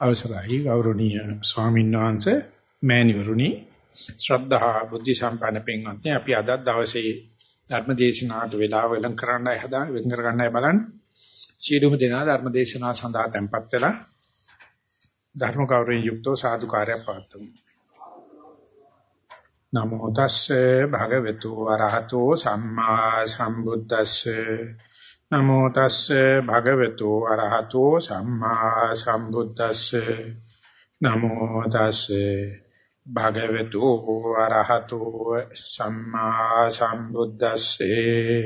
අවසරයි ගෞරවනීය ස්වාමීන් වහන්සේ මෑණිවරුනි. ශ්‍රද්ධා බුද්ධ සම්පන්න පින්වත්නි අපි අද දවසේ ධර්ම දේශනාවට වේලාව වෙලම් කරන්නයි හදා වෙන් කර ගන්නයි බලන්නේ. සියලුම දෙනා ධර්ම දේශනාව සඳහා tempත් වෙලා ධර්ම ගෞරවයෙන් යුක්තව සාදුකාරය පවත්වමු. නමෝ තස්සේ භගවතු වරහතෝ සම්මා සම්බුද්දස්සේ. නමෝ තස්සේ භගවතු අරහතෝ සම්මා සම්බුද්දස්සේ. නමෝ තස්සේ භගවතු අරහතෝ සම්මා සම්බුද්දස්සේ.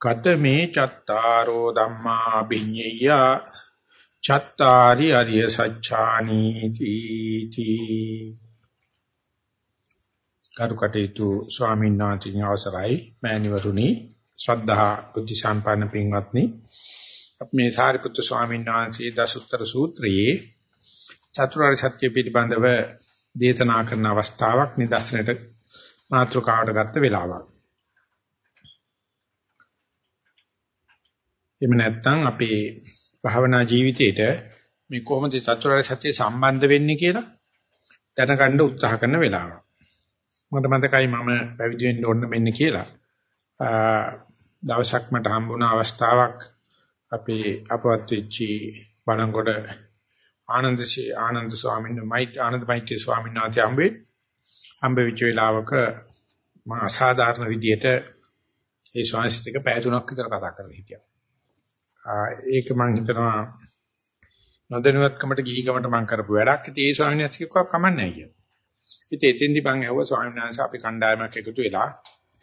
කතමේ චත්තාරෝ ධම්මා බිඤ්ඤය. චත්තාරි අරිය සච්ඡානි තීති කරුකටේතු ස්වාමීන් වහන්සේගේ අවසරයි මෑණිවරුනි ශ්‍රද්ධා බුද්ධ සම්පන්න පින්වත්නි අපි මේ සාරිපුත්‍ර ස්වාමීන් වහන්සේ දසුත්තර සූත්‍රයේ චතුරාර්ය සත්‍ය පිළිබඳව දේශනා කරන අවස්ථාවක් නිදර්ශනයට මාතෘකාවට ගත්ත වෙලාවක්. එහෙම නැත්නම් අපේ භාවනා ජීවිතේට මේ කොහොමද චතුරාර්ය සත්‍ය සම්බන්ධ වෙන්නේ කියලා දැනගන්න උත්සාහ කරන වෙලාවක්. මට මතකයි මම පැවිදි වෙන්න ඕන මෙන්න කියලා. දවසක් මට හම්බුණ අවස්ථාවක් අපේ අපවත් වෙච්චි බලංගොඩ ආනන්දසී ආනන්ද ස්වාමීන් වහන්සේ ආනන්ද මෛත්‍රී ස්වාමීන් වහන්සේ හම්බෙ හම්බෙච්ච වෙලාවක මම අසාධාරණ විදියට ඒ ස්වාමීන් එක පැය තුනක් විතර කතා කරලා හිටියා. ඒක මම හිතනවා නොදැනුවත්කමට ගිහිකමට මම කරපු වැඩක්. ඉතින් ඒ ස්වාමීන් වහන්සේ කිව්වා කමන්නේ නැහැ කියලා. ඉතින් එතෙන්දි මං ඇහුවා ස්වාමීන් වහන්සේ අපි කණ්ඩායමක් එකතු වෙලා.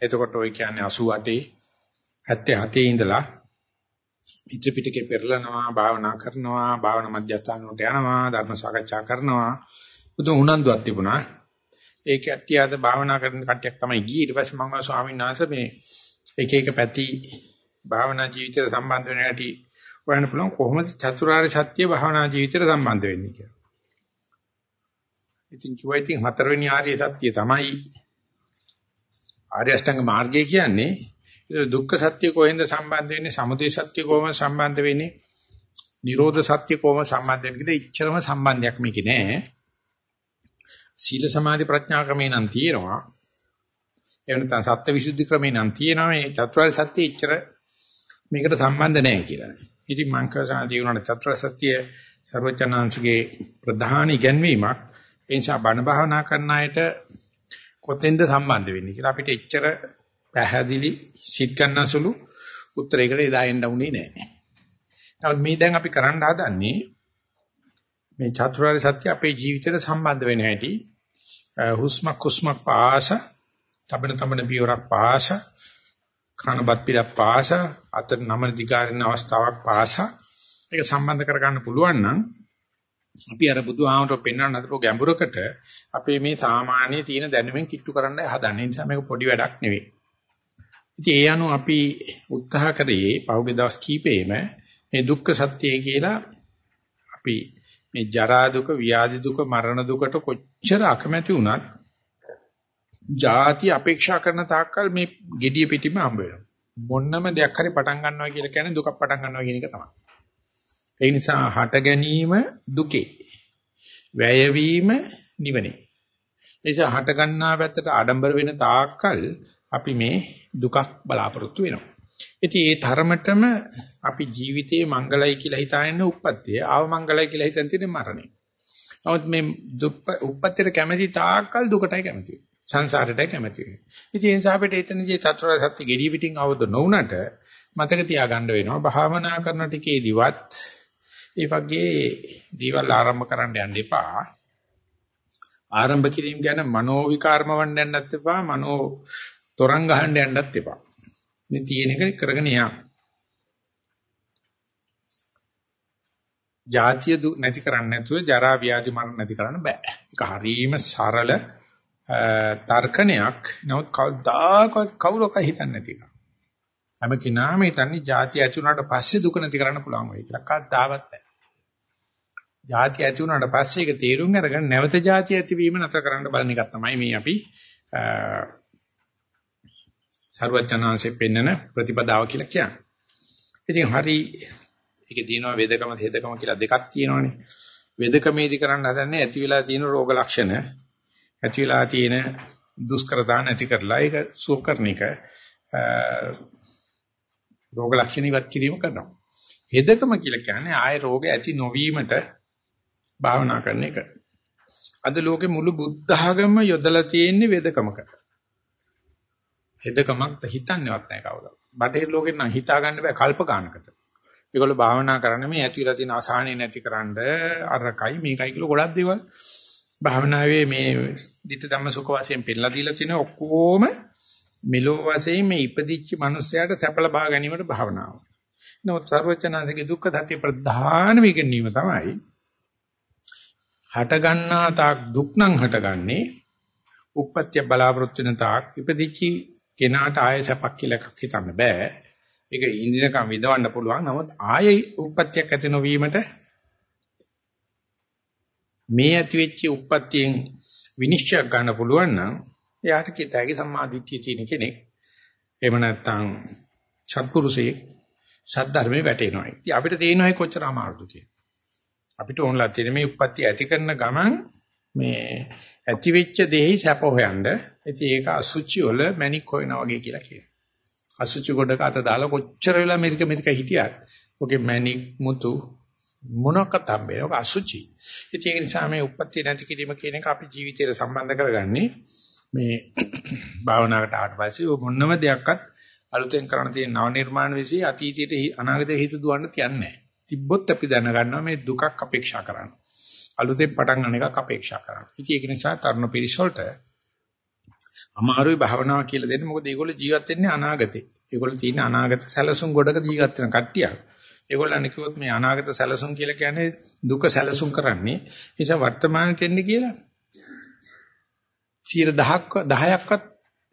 එතකොට ඔය කියන්නේ 88 77 ඉඳලා මිත්‍ර පිටකේ පෙරලනවා භාවනා කරනවා භාවනා මධ්‍යස්ථාන වලට යනවා ධර්ම සාකච්ඡා කරනවා. බුදු උනන්දුවක් තිබුණා. ඒ කට්ටිය අද භාවනා කරන කට්ටියක් තමයි ගියේ. ඊට පස්සේ මම ස්වාමීන් වහන්සේ මේ එක එක පැති භාවනා ජීවිතයට සම්බන්ධ වෙන හැටි හොයන්න පුළුවන් කොහොමද චතුරාර්ය සත්‍ය භාවනා ජීවිතයට සම්බන්ධ වෙන්නේ කියලා. ඉතින් කිව්වා ඉතින් හතරවෙනි ආර්ය සත්‍ය තමයි. ආර්ය අෂ්ටාංග මාර්ගය කියන්නේ දුක්ඛ සත්‍ය කොහෙන්ද සම්බන්ධ වෙන්නේ? සමුදය සත්‍ය කොහොමද සම්බන්ධ වෙන්නේ? නිරෝධ සත්‍ය කොහොමද සම්බන්ධ වෙන්නේ? කියලා ඉච්ඡරම සම්බන්ධයක් මේකේ නෑ. සීල සමාධි ප්‍රඥා ක්‍රමේ නම් තියෙනවා. එහෙම නැත්නම් සත්‍ය විසුද්ධි ක්‍රමේ නම් තියෙනවා. මේ චතුරාර්ය සත්‍ය ඉච්ඡර මේකට සම්බන්ධ නෑ කියලා. ඉතින් මං කසාදී උනන චතුරාර්ය සත්‍ය සර්වචනාංශගේ ප්‍රධාන ඉගැන්වීමක්. ඒ නිසා බණ භාවනා කරන අයට කොතෙන්ද සම්බන්ධ වෙන්නේ කියලා අපිට එච්චර පැහැදිලි සිත් ගන්නසුළු උත්තරයකට එදා එන්න උනේ නැහැ. නමුත් මේ දැන් අපි කරන්න හදන්නේ මේ චතුරාර්ය සත්‍ය අපේ ජීවිතේට සම්බන්ධ වෙන හැටි හුස්ම කුස්මක් පාස තබන තබන පියවරක් පාස කනබත් පිටක් පාස අතර නම දිගාරින අවස්ථාවක් පාස ඒක සම්බන්ධ කරගන්න පුළුවන් නම් අපි අර බුදුහාමරෝ පෙන්වන්න හදපු ගැඹුරකට අපේ මේ සාමාන්‍ය තියෙන දැනුමින් කිට්ටු කරන්න හදන්නේ. නිසා මේක පොඩි වැඩක් නෙවෙයි. ඉතින් ඒ අනුව අපි උත්සාහ කරේ පහුගිය දවස් කීපෙම මේ දුක්ඛ සත්‍යය කියලා අපි මේ ජරා දුක, ව්‍යාධි දුක, මරණ දුකට කොච්චර අකමැති වුණත් ಜಾති අපේක්ෂා කරන තාක්කල් මේ gediya පිටිම හම්බ වෙනවා. මොන්නම දෙයක් හරි පටන් ගන්නවා කියලා කියන්නේ දුකක් පටන් ගන්නවා කියන එක තමයි. ඒ නිසා හට ගැනීම දුකේ. වැයවීම නිවනේ. ඒ නිසා හට ගන්නා පැත්තට ආඩම්බර වෙන තාක්කල් අපි මේ දුකක් බලාපොරොත්තු වෙනවා. ඉතින් ඒ ධර්මතම අපි ජීවිතේ මංගලයි කියලා හිතාගෙන උප්පත්තිය, ආව මංගලයි කියලා හිතන් තියෙන මරණය. නමුත් මේ උප්පත්තියට කැමැති තාක්කල් දුකටයි කැමැති. සංසාරයටයි කැමැති. ඉතින් ඒ නිසා අපිට එතනදී චතුරාර්ය සත්‍ය gediy පිටින් අවබෝධ නොවුනට මතක තියාගන්න වෙනවා භාවනා කරන ටිකේදිවත් ඒ වගේ දේවල් ආරම්භ කරන්න යන්න එපා. ආරම්භ කිරීම ගැන මනෝ විකාරම වන්න යන්නත් එපා. මනෝ තොරන් ගහන්න යන්නත් එපා. මේ තියෙන එක කරගෙන යන්න. ජාතිය නැති කරන්න නැතුව ජරා ව්‍යාධි මරණ නැති කරන්න බෑ. ඒක හරීම සරල තර්කණයක්. නමුත් කවදාකවත් කවුරක හිතන්නේ නැති එක. හැම කෙනාම හිතන්නේ ජාතිය ඇති වුණාට පස්සේ දුක නැති කරන්න පුළුවන් වෙයි කියලා. කවදාවත් නැහැ. ಜಾති ඇති වුණාට පස්සේ ඒක තේරුම් අරගෙන නැවත ಜಾති ඇතිවීම නතර කරන්න බලන එක තමයි මේ අපි සර්වඥාන්සේ පෙන්නන ප්‍රතිපදාව කියලා කියන්නේ. ඉතින් හරි ඒකේ තියෙනවා වේදකම හේදකම කියලා දෙකක් තියෙනවානේ. වේදකමේදී කරන්න හදන්නේ ඇති වෙලා තියෙන රෝග ලක්ෂණ ඇති වෙලා තියෙන දුෂ්කරතා නැති කරලා ඒක සුව කරන එක රෝග ලක්ෂණ ඉවත් කිරීම කරනවා. හෙදකම කියලා කියන්නේ ආය රෝග ඇති නොවීමට භාවනා කරන එක. අද ලෝකේ මුළු බුද්ධ ආගම යොදලා තියෙන්නේ වේදකමකට. හෙදකමක් හිතන්නේවත් නැහැ කවුරුත්. බටහිර ලෝකෙන් නම් හිතා ගන්න බෑ කල්පකානකට. ඒගොල්ලෝ භාවනා කරන්නේ මේ ඇති වෙලා තියෙන අසහනෙ නැතිකරන්න අරකයි මේකයි කියලා ගොඩක් දේවල් භාවනාවේ මේ ධිට ධම්ම සුඛ වශයෙන් පෙන්නලා දීලා තියෙන ඔක්කොම මෙලෝ වශයෙන් මේ ඉපදිච්ච මිනිස්යාට සැප ලබා ගැනීමට භාවනාව. නමුත් සර්වචනාංශගේ දුක්ඛ සත්‍ය ප්‍රධාන විගණීම තමයි හට ගන්නා තාක් දුක් නම් හටගන්නේ උප්පත්‍ය බලාපොරොත්තු වෙන තාක් ඉපදිච්ච කෙනාට ආය සැපක් කියලා එකක් හිතන්න බෑ. ඒක ඉන්දිනකම් විඳවන්න පුළුවන්. නමුත් ආයෙ උප්පත්තියක් ඇති නොවීමට මේ ඇති වෙච්ච උප්පත්තියෙන් විනිශ්චය ගන්න පුළුවන් නම් එයාට කිතයි සම්මාදිට්ඨිය තියෙන කෙනෙක්. එහෙම නැත්නම් සත්පුරුෂයෙක් සද්ධර්මයේ වැටෙනවා. ඉතින් අපිට තේිනවයි කොච්චර අමාරුද කියලා. අපිට ඕනලා තියෙන මේ උප්පත්ති ඇති කරන ගමන් මේ ඇති වෙච්ච දෙහි සැප හොයන්න. ඉතින් ඒක අසුචි වල මැණික් හොයනවා වගේ කියලා කියනවා. අසුචි ගොඩක අත දාලා කොච්චර වෙලා මෙරික මෙරික හිටියත් ඔගේ මැණික් මුතු මොනකට හම්බෙන්නේ? ඔක අසුචි. ඉතින් ඒ නිසා මේ උප්පත්ති නැති කිරීම කියන එක අපි ජීවිතයට සම්බන්ධ කරගන්නේ මේ භාවනාවට ආවට පස්සේ මොනම දෙයක්වත් අලුතෙන් කරන්න තියෙන නව නිර්මාණ විශ්ී අතීතයට අනාගතයට හිත දුවන්න තියන්නේ නැහැ. තිබ්බොත් අපි දැනගන්නවා මේ දුකක් අපේක්ෂා කරන්න. අලුතෙන් පටන් ගන්න එකක් අපේක්ෂා කරන්න. ඉතින් ඒක නිසා තරුණ පිරිස වලට අමාරුයි භාවනාව කියලා දෙන්නේ මොකද ඒගොල්ලෝ ජීවත් වෙන්නේ අනාගතේ. ඒගොල්ලෝ තියෙන අනාගත සැලසුම් ගොඩක ජීවත් වෙන කට්ටියක්. ඒගොල්ලන් කිව්වොත් මේ අනාගත සැලසුම් කියලා කියන්නේ දුක සැලසුම් කරන්නේ. ඒ නිසා වර්තමානට එන්න කියලා 10ක් 10ක්වත්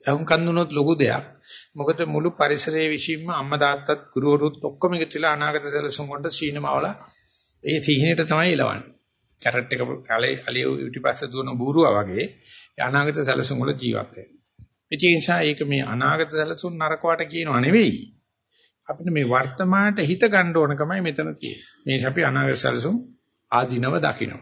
අහුන් කන්දුනොත් ලොකු දෙයක්. මොකද මුළු පරිසරයේ විශ්ීම අම්මා තාත්තත් ගුරුවරුත් ඔක්කොම එකතුලා අනාගත සැලසුම් වලට සීනමවලා ඒ තීහිනේට තමයි එලවන්නේ. කැරට් එක කලේ අලිය යුටිපස්ස දුවන බූරුවා වගේ අනාගත සැලසුම් වල ජීවත් වෙනවා. ඒ නිසා ඒක මේ අනාගත සැලසුම් නරකවට කියනව නෙවෙයි. අපිට මේ වර්තමානට හිත ගන්න ඕනකමයි මෙතන තියෙන්නේ. මේ අපි අනාගත සැලසුම් ආධිනව දකින්න.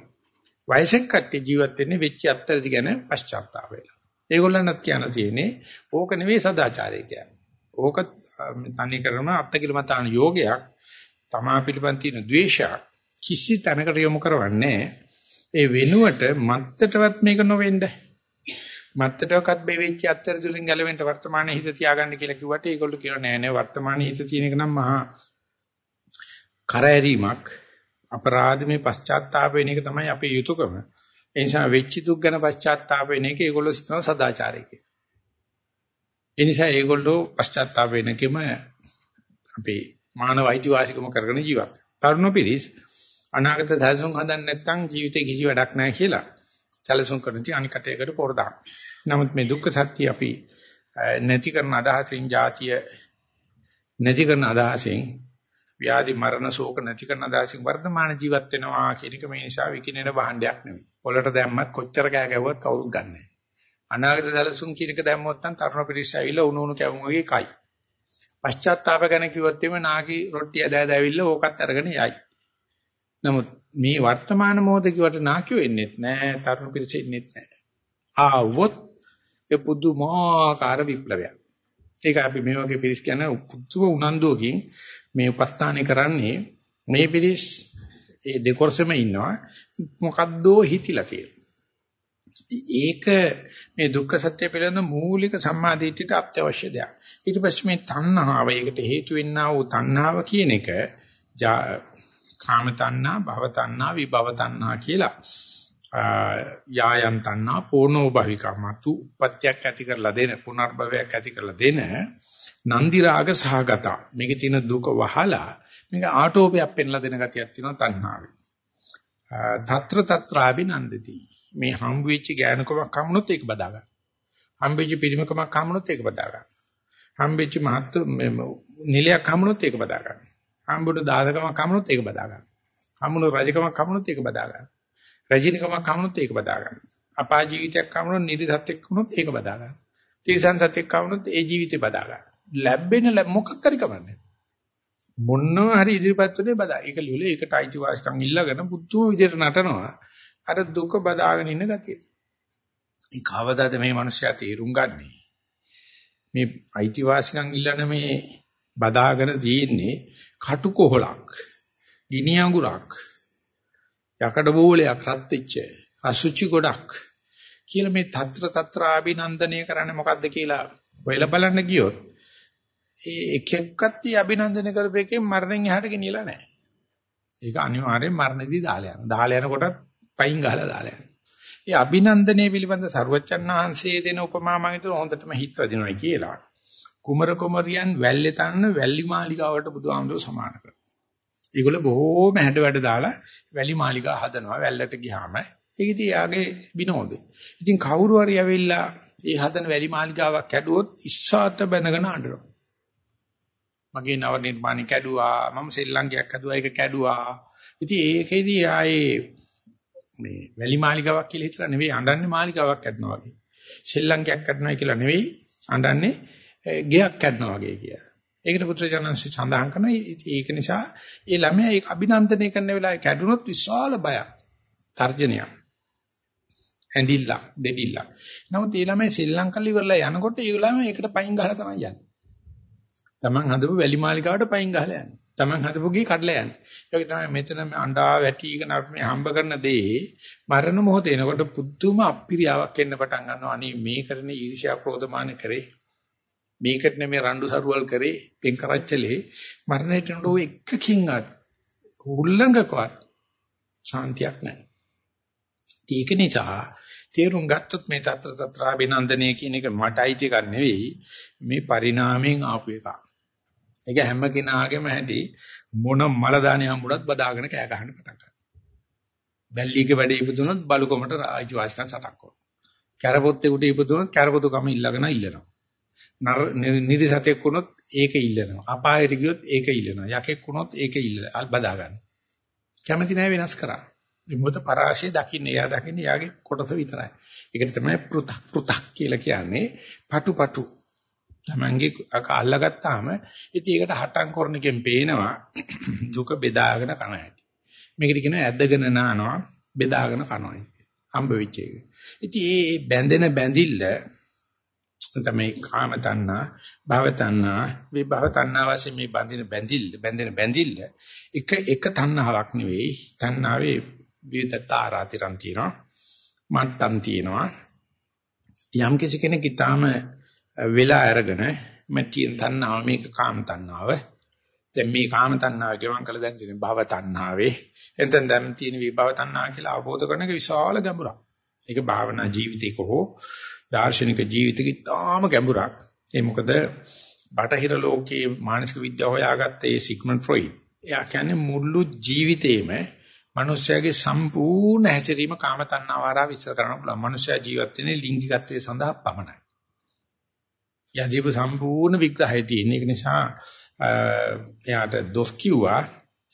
වයසෙන් කට්ටිය ජීවත් වෙන්නේ වෙච්ච අත්තරදි ගැන පශ්චාත්තාප වෙලා. ඒගොල්ලන්වත් කියන්න තියෙන්නේ ඕක නෙවෙයි සදාචාරය කියන්නේ. ඕක තනි කරන අත්කිලමතාන යෝගයක් තමා පිළිබඳ තියෙන ද්වේෂයක් කිසි තැනකට යොමු කරවන්නේ ඒ වෙනුවට මත්තටවත් මේක නොවෙන්නේ මත්තටවත් බෙවෙච්ච අත්තර තුලින් ගැලවෙන්න වර්තමානයේ හිත තියාගන්න කියලා කිව්වට ඒගොල්ලෝ කියනවා නෑ නෑ වර්තමානයේ හිත තියෙන එක නම් මහා කරදරීමක් අපරාධ මේ පශ්චාත්තාප වෙන එක තමයි අපේ යුතුයකම. ඒ නිසා වෙච්ච දුක් ගැන පශ්චාත්තාප වෙන එක ඒගොල්ලෝ සිතන සදාචාරය කියලා. ඒ නිසා ඒගොල්ලෝ පශ්චාත්තාප වෙනකෙම අපේ මානව අයිතිවාසිකම කරගෙන ජීවත්. තරුණ පිරිස් අනාගත සැලසුම් හදන්න නැත්නම් ජීවිතේ කිසි වැඩක් නැහැ කියලා. සැලසුම් කරන ඉතින් අනිකටයකට පොර දාන්න. නමුත් මේ දුක්ඛ සත්‍ය අපි නැති කරන අදහසින් જાතිය නැති කරන අදහසින් ව්‍යාධි මරණ ශෝක නැති කරන අදහසින් වර්තමාන ජීවත් වෙනවා කියන එක මේ නිසා විකිනෙන භාණ්ඩයක් නෙවෙයි. පොළට දැම්මත් කොච්චර කෑ ගැව්වත් කවුරුත් ගන්නෑ. අනාගත සැලසුම් කියන එක දැම්මොත් නම් තරුණ පිරිස ඇවිල්ලා උණු උණු කැවුම් වගේ කයි. පශ්චාත්තාප ගැන කිව්වොත් එimhe නාකි රොට්ටිය දෑද ඇවිල්ලා ඕකත් අරගෙන යයි. නමුත් මේ වර්තමාන මොහොත කිවට නාකියෝ එන්නේත් නැහැ තරුණ පිරිස එන්නේත් නැහැ. ආවොත් ඒ පුදුමාකාර විප්ලවයක්. ඒක අපි මේ වගේ පිරිස් කියන පුදුම උනන්දුවකින් මේ උපස්ථානේ කරන්නේ මේ පිරිස් ඒ දෙකොරසෙම ඉන්නවා මොකද්දෝ හිතිලා තියෙනවා. ඒක මේ දුක්ඛ සත්‍ය පිළිබඳ මූලික සම්මාදිටියට අත්‍යවශ්‍ය දෙයක්. ඊට පස්සේ මේ තණ්හාව ඒකට හේතු වෙන්නා වූ තණ්හාව කියන එක කාම තණ්හා, භව තණ්හා, විභව තණ්හා කියලා යායන් තණ්හා පෝනෝ භවිකමතු උපත්‍යක් ඇති කරලා දෙන පුනර්භවයක් ඇති කරලා දෙන නන්දි රාග සහගත මේකේ තියෙන දුක වහලා මේක ආටෝපයක් පෙන්ලා දෙන ගතියක් තියෙනවා තණ්හාවේ. తත්‍ර తත්‍රාබිනන්දති මේ හම් වෙච්ච ඥානකමක් හම්ුනොත් ඒක බදා ගන්න. හම් වෙච්ච පිරිමකමක් හම්ුනොත් ඒක බදා ගන්න. හම් වෙච්ච මහත් නිලයක් හම්ුනොත් ඒක බදා ගන්න. හම්බුන දාසකමක් හම්බුනොත් ඒක බදා ගන්න. හම්බුන රජකමක් හම්බුනොත් ඒක බදා ගන්න. රජිනකමක් හම්බුනොත් ඒක බදා ගන්න. අපා ජීවිතයක් හම්බුනොත් නිදි සත්‍යක් වුණොත් ඒක බදා ගන්න. තිරසන් සත්‍යක් හම්බුනොත් ඒ ජීවිතේ බදා ගන්න. ලැබෙන මොකක් හරි කමන්නේ. මොනවා හරි ඉදිරිපත් උනේ බදා. ඒක ලියුල ඒකට අයිතිවාසිකම් ඉල්ලගෙන පුදුම විදියට නටනවා. අර දුක බදාගෙන ඉන්න ගතිය. ඒ කවදාද මේ මිනිස්සයා තේරුම් ගන්නෙ? මේ අයිතිවාසිකම් ඉල්ලන මේ බදාගෙන තියෙන්නේ කටුකොහලක්, ගිනි අඟුරක්, යකඩ බෝලයක් රත් වෙච්ච අසුචි ගොඩක් කියලා මේ తත්‍ර తත්‍ර අභිනන්දනය කරන්නේ මොකද්ද කියලා ඔයලා බලන්න ගියොත් ඒ එක එක්කත් අභිනන්දනය කරපේකේ මරණයෙන් එහාට ගෙනියලා නැහැ. ඒක අනිවාර්යෙන් මරණදී දාලා යනවා. දාලා යනකොට පයින් ගහලා දාලා යනවා. ඒ අභිනන්දනයේ පිළිබඳ සරුවච්චන් වහන්සේ දෙන උපමා මම හිතුවා හොඳටම හිත වදිනවා කියලා. කුමර කුමරියන් වැල්ලේ තන්න වැලි මාලිගාවට බුදුහාමුදුරුවෝ සමාන කරනවා. ඒගොල්ල බොහෝම හැඩ වැඩ දාලා වැලි මාලිගා හදනවා වැල්ලට ගියාම. ඒක ඉතින් යාගේ විනෝදේ. ඉතින් කවුරු හරි ඇවිල්ලා ඒ හදන වැලි මාලිගාවක් කැඩුවොත් ඉස්සాత බැනගෙන අඬනවා. මගේ නව නිර්මාණي කැඩුවා මම සෙල්ලංගයක් හදුවා ඒක කැඩුවා. ඉතින් ඒකෙදී ආයේ මේ වැලි මාලිගාවක් කියලා හිතලා නෙවෙයි අඬන්නේ මාලිගාවක් කැඩනවා වගේ. සෙල්ලංගයක් කැඩනවා කියලා නෙවෙයි අඬන්නේ ගෙයක් කැඩනවා වගේ කියලා. ඒකට පුත්‍රජනන්සි සඳහන් කරනවා ඒක නිසා ඒ ළමයා ඒක අභිනන්දනය කරන වෙලාවේ කැඩුනොත් විශාල බයක් තර්ජනයක් ඇඬිල්ල දෙඩිල්ල නමුත් ඒ ළමයා ශ්‍රී ලංකාවේ ඉවරලා යනකොට ඒ ළමයා ඒකට පයින් ගහලා තමයි යන්නේ Taman හදපු වැලි මාලිකාවට පයින් ගහලා යන්නේ. Taman හදපු ගේ කඩලා යන්නේ. ඒක තමයි මෙතන අඬා වැටිගෙන අපි මේ හම්බ කරන දේ මරණ මොහොතේ එනකොට පුදුම අපිරියාවක් එන්න පටන් ගන්නවා. අනේ මේ කරන ඊර්ෂ්‍යා ක්‍රෝධමාන කරේ. මේකට නෙමෙයි රණ්ඩු සරුවල් කරේ. පෙන් කරච්චලේ. මරණයට නෝ එකකින්වත් උල්ලංඝකවත් ශාන්තියක් නැහැ. ඒක නිසා තේරුම් ගත්තොත් මේ తත්‍ර తත්‍රා බිනන්දනය කියන එක මටයි තියක නෙවෙයි. මේ පරිණාමයෙන් ආපු එකක්. ඒක හැම කෙනාගේම හැටි මොන මල දාණය හම්බුණත් බදාගෙන කෑ ගහන්න පටන් ගන්නවා. බැල්ලියක වැඩ ඉපදුනොත් බලුකොමට ආයිති වාසිකම් සටක් කරනවා. කැරපොත්තෙකුට ඉපදුනොත් කැරපොතු කම ඉල්ලගෙන ඉල්ලනවා. නිරිසතෙක් වුණොත් ඒක ඉල්ලනවා. අපායට ගියොත් ඒක ඉල්ලනවා. යකෙක් වුණොත් ඒක ඉල්ලනවා. බදා ගන්න. කැමති නැහැ වෙනස් කරන්න. මොකද පරාශය දකින්න එයා දකින්න යාගේ කොටස විතරයි. ඒකට තමයි පෘ탁 පෘ탁 කියලා කියන්නේ. පටු පටු. තමන්ගේ අක අල්ලගත්තාම ඉතින් ඒකට හටම් කරන එකෙන් පේනවා දුක බෙදාගෙන කන හැටි. මේකට කියනවා ඇදගෙන නානවා බෙදාගෙන කනවා. හම්බ වෙච්ච එක. ඉතින් මේ බැඳෙන බැඳිල්ල තමයි කාම තණ්හා, භව තණ්හා, විභව තණ්හා වශයෙන් මේ බැඳින බැඳිල්ල, බැඳෙන බැඳිල්ල එක එක තණ්හාවක් නෙවෙයි. තණ්හාවේ විවිධ තාරාතිරම් තියෙනවා. මට්ටම් තියෙනවා. යම් කිසි කෙනෙක් ඊටාම වෙලා අරගෙන මැටියෙන් තණ්හාව මේක කාම තණ්හාව. දැන් මේ කාම තණ්හාව ගෙවන් කළ දැන් තියෙන භව තණ්හාවේ. එතෙන් දැන් තියෙන විභව තණ්හා කියලා අවබෝධ කරන එක විශාල ගැඹුරක්. ඒක භාවනා ජීවිතයක හෝ දාර්ශනික ජීවිතෙක ඉතාම ගැඹුරක්. ඒ මොකද බටහිර ලෝකයේ මානසික විද්‍යාව හොයාගත්ත ඒ සිග්මන්ඩ් ෆ්‍රොයිඩ් එයා කියන්නේ මුළු ජීවිතේම මනුෂ්‍යයාගේ සම්පූර්ණ හැසිරීම කාම තණ්හාවාරා විස්තර කරන්න පුළුවන්. මනුෂ්‍යයා ජීවත් වෙන්නේ ලිංගිකත්වයේ සඳහා පමණයි. යදීප සම්පූර්ණ විග්‍රහය තියෙන. ඒක නිසා එයාට දොස් කිව්වා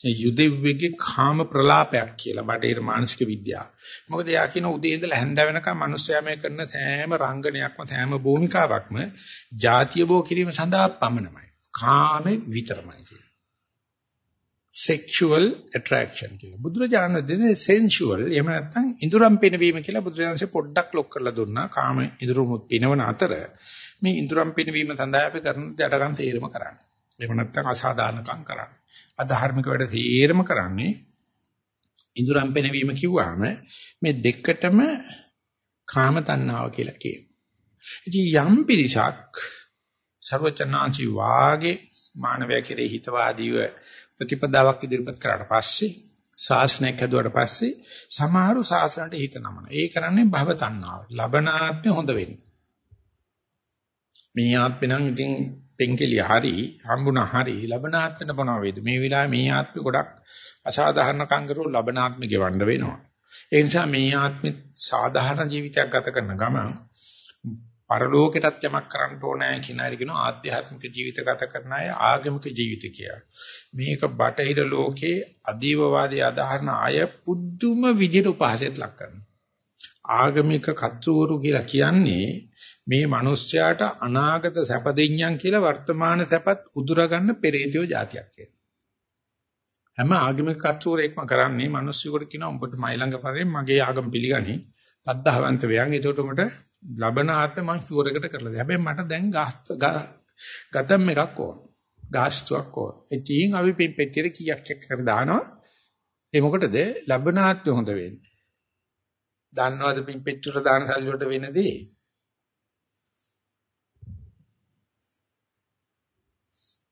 යුදෙව්වේගේ කාම ප්‍රලාපයක් කියලා බටේර මානසික විද්‍යාව. මොකද එයා කියන උදේ ඉඳලා හැන්ද වෙනකම් මිනිස්සයා මේ කරන සෑම රංගනයක්ම සෑම භූමිකාවක්ම ಜಾතිය බෝ කිරීම සඳහා පමණමයි. කාමේ විතරමයි කියන්නේ. sexual attraction කියලා. බුදුරජාණන් දෙන්නේ sensual එහෙම නැත්නම් ඉඳුරම් පිනවීම කියලා බුදුරජාණන්සේ පොඩ්ඩක් ලොක් කරලා දුන්නා. කාම ඉඳුරුමුත් පිනවන අතර මේ ඉඳුරම් පිනවීම සඳහා අපි කරන ජඩකම් තේරම කරන්නේ. එහෙම නැත්නම් අසාධාරණකම් කරන්නේ. අධාර්මික වැඩ තීරම කරන්නේ ඉඳුරම් පෙනවීම කිව්වම මේ දෙකටම කාම තණ්හාව කියලා කියනවා. ඉතින් යම් පිරිසක් ਸਰවචනාංශි වාගේ මානවය කෙරෙහි හිතවාදීව ප්‍රතිපදාවක් ඉදිරිපත් කරාට පස්සේ ශාසනයක් හදුවට පස්සේ සමහරු ශාසනයට හිත නමන. ඒ කරන්නේ භව තණ්හාව. ලබනාත්මේ හොඳ වෙන්නේ. මේ ආත්මේ නම් ඉතින් පෙන්කෙලිය හරි හම්බුණා හරි ලබනාත්මෙට මොනවා වේද මේ වෙලාවේ මේ ආත්මෙ ගොඩක් අසාධාරණ කංගරු ලබනාත්මෙ ගෙවන්න වෙනවා ඒ නිසා මේ ආත්මෙ සාධාරණ ජීවිතයක් ගත කරන ගමන් පරලෝකෙටත් යමක් කරන්න ඕනේ කියන අය කියනවා ආධ්‍යාත්මික ජීවිත ගත කරන අය ආගමික ජීවිත කියලා. මේක බටහිර ලෝකේ අදීවවාදී අදහන අය පුදුම විදිහට උපහාසයට ලක් කරනවා. ආගමික කතුවරු කියලා කියන්නේ මේ මිනිස්යාට අනාගත සැප දෙඤ්ඤම් කියලා වර්තමාන සැපත් උදුරා ගන්න පෙරේතයෝ જાතියක් කියලා. හැම ආගමික කතුරේක්ම කරන්නේ මිනිස්සුන්ට කියනවා උඹට මයි ළඟ පරිෙන් මගේ ආගම පිළිගනි. තද්දාවන්ත වයන්. ඒකට උඹට ලබන ආත්ම මං ෂුවර් එකට කරලා දෙයි. හැබැයි මට දැන් ගතම් එකක් ඕන. ගාස්තුවක් ඕන. ඒ තීන් අපි පින් පෙට්ටියට කීයක් එක්ක කර දානවා. ඒ මොකටද? ලබන ආත්ම හොඳ වෙන්නේ. දන්නවද පින් පෙට්ටියට දාන සල්ලි වලට වෙනදී?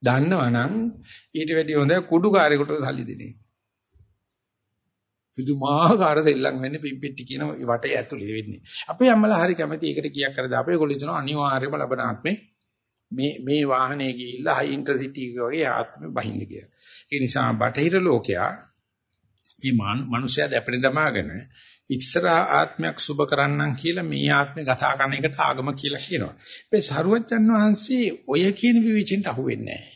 දන්නවනම් ඊට වැඩිය හොඳ කුඩු කාර්යයකට සල්ලි දෙන එක. පුදුමාකාර සෙල්ලම් වෙන්නේ පිම්පෙට්ටි කියන වටේ ඇතුලේ වෙන්නේ. අපේ අම්මලා හරි කැමති ඒකට කීයක් කරද අපේ ගොල්ලෝ හිතනවා අනිවාර්යයෙන්ම ලබන ආත්මේ මේ මේ වාහනේ ගිහිල්ලා හයි ඉන්ටර්සිටි වගේ ආත්මෙ බහින්න කියලා. ඒ නිසා බටහිර ලෝකයා මේ මනුස්සයා දැපෙන දමාගෙන ඉස්සර ආත්මයක් සුබ කරන්නම් කියලා මේ ආත්මේ ගසා ගන්න එකට ආගම කියලා කියනවා. මේ සරුවච්චන් වහන්සේ ඔය කියන විවිචෙන්ට අහුවෙන්නේ නැහැ.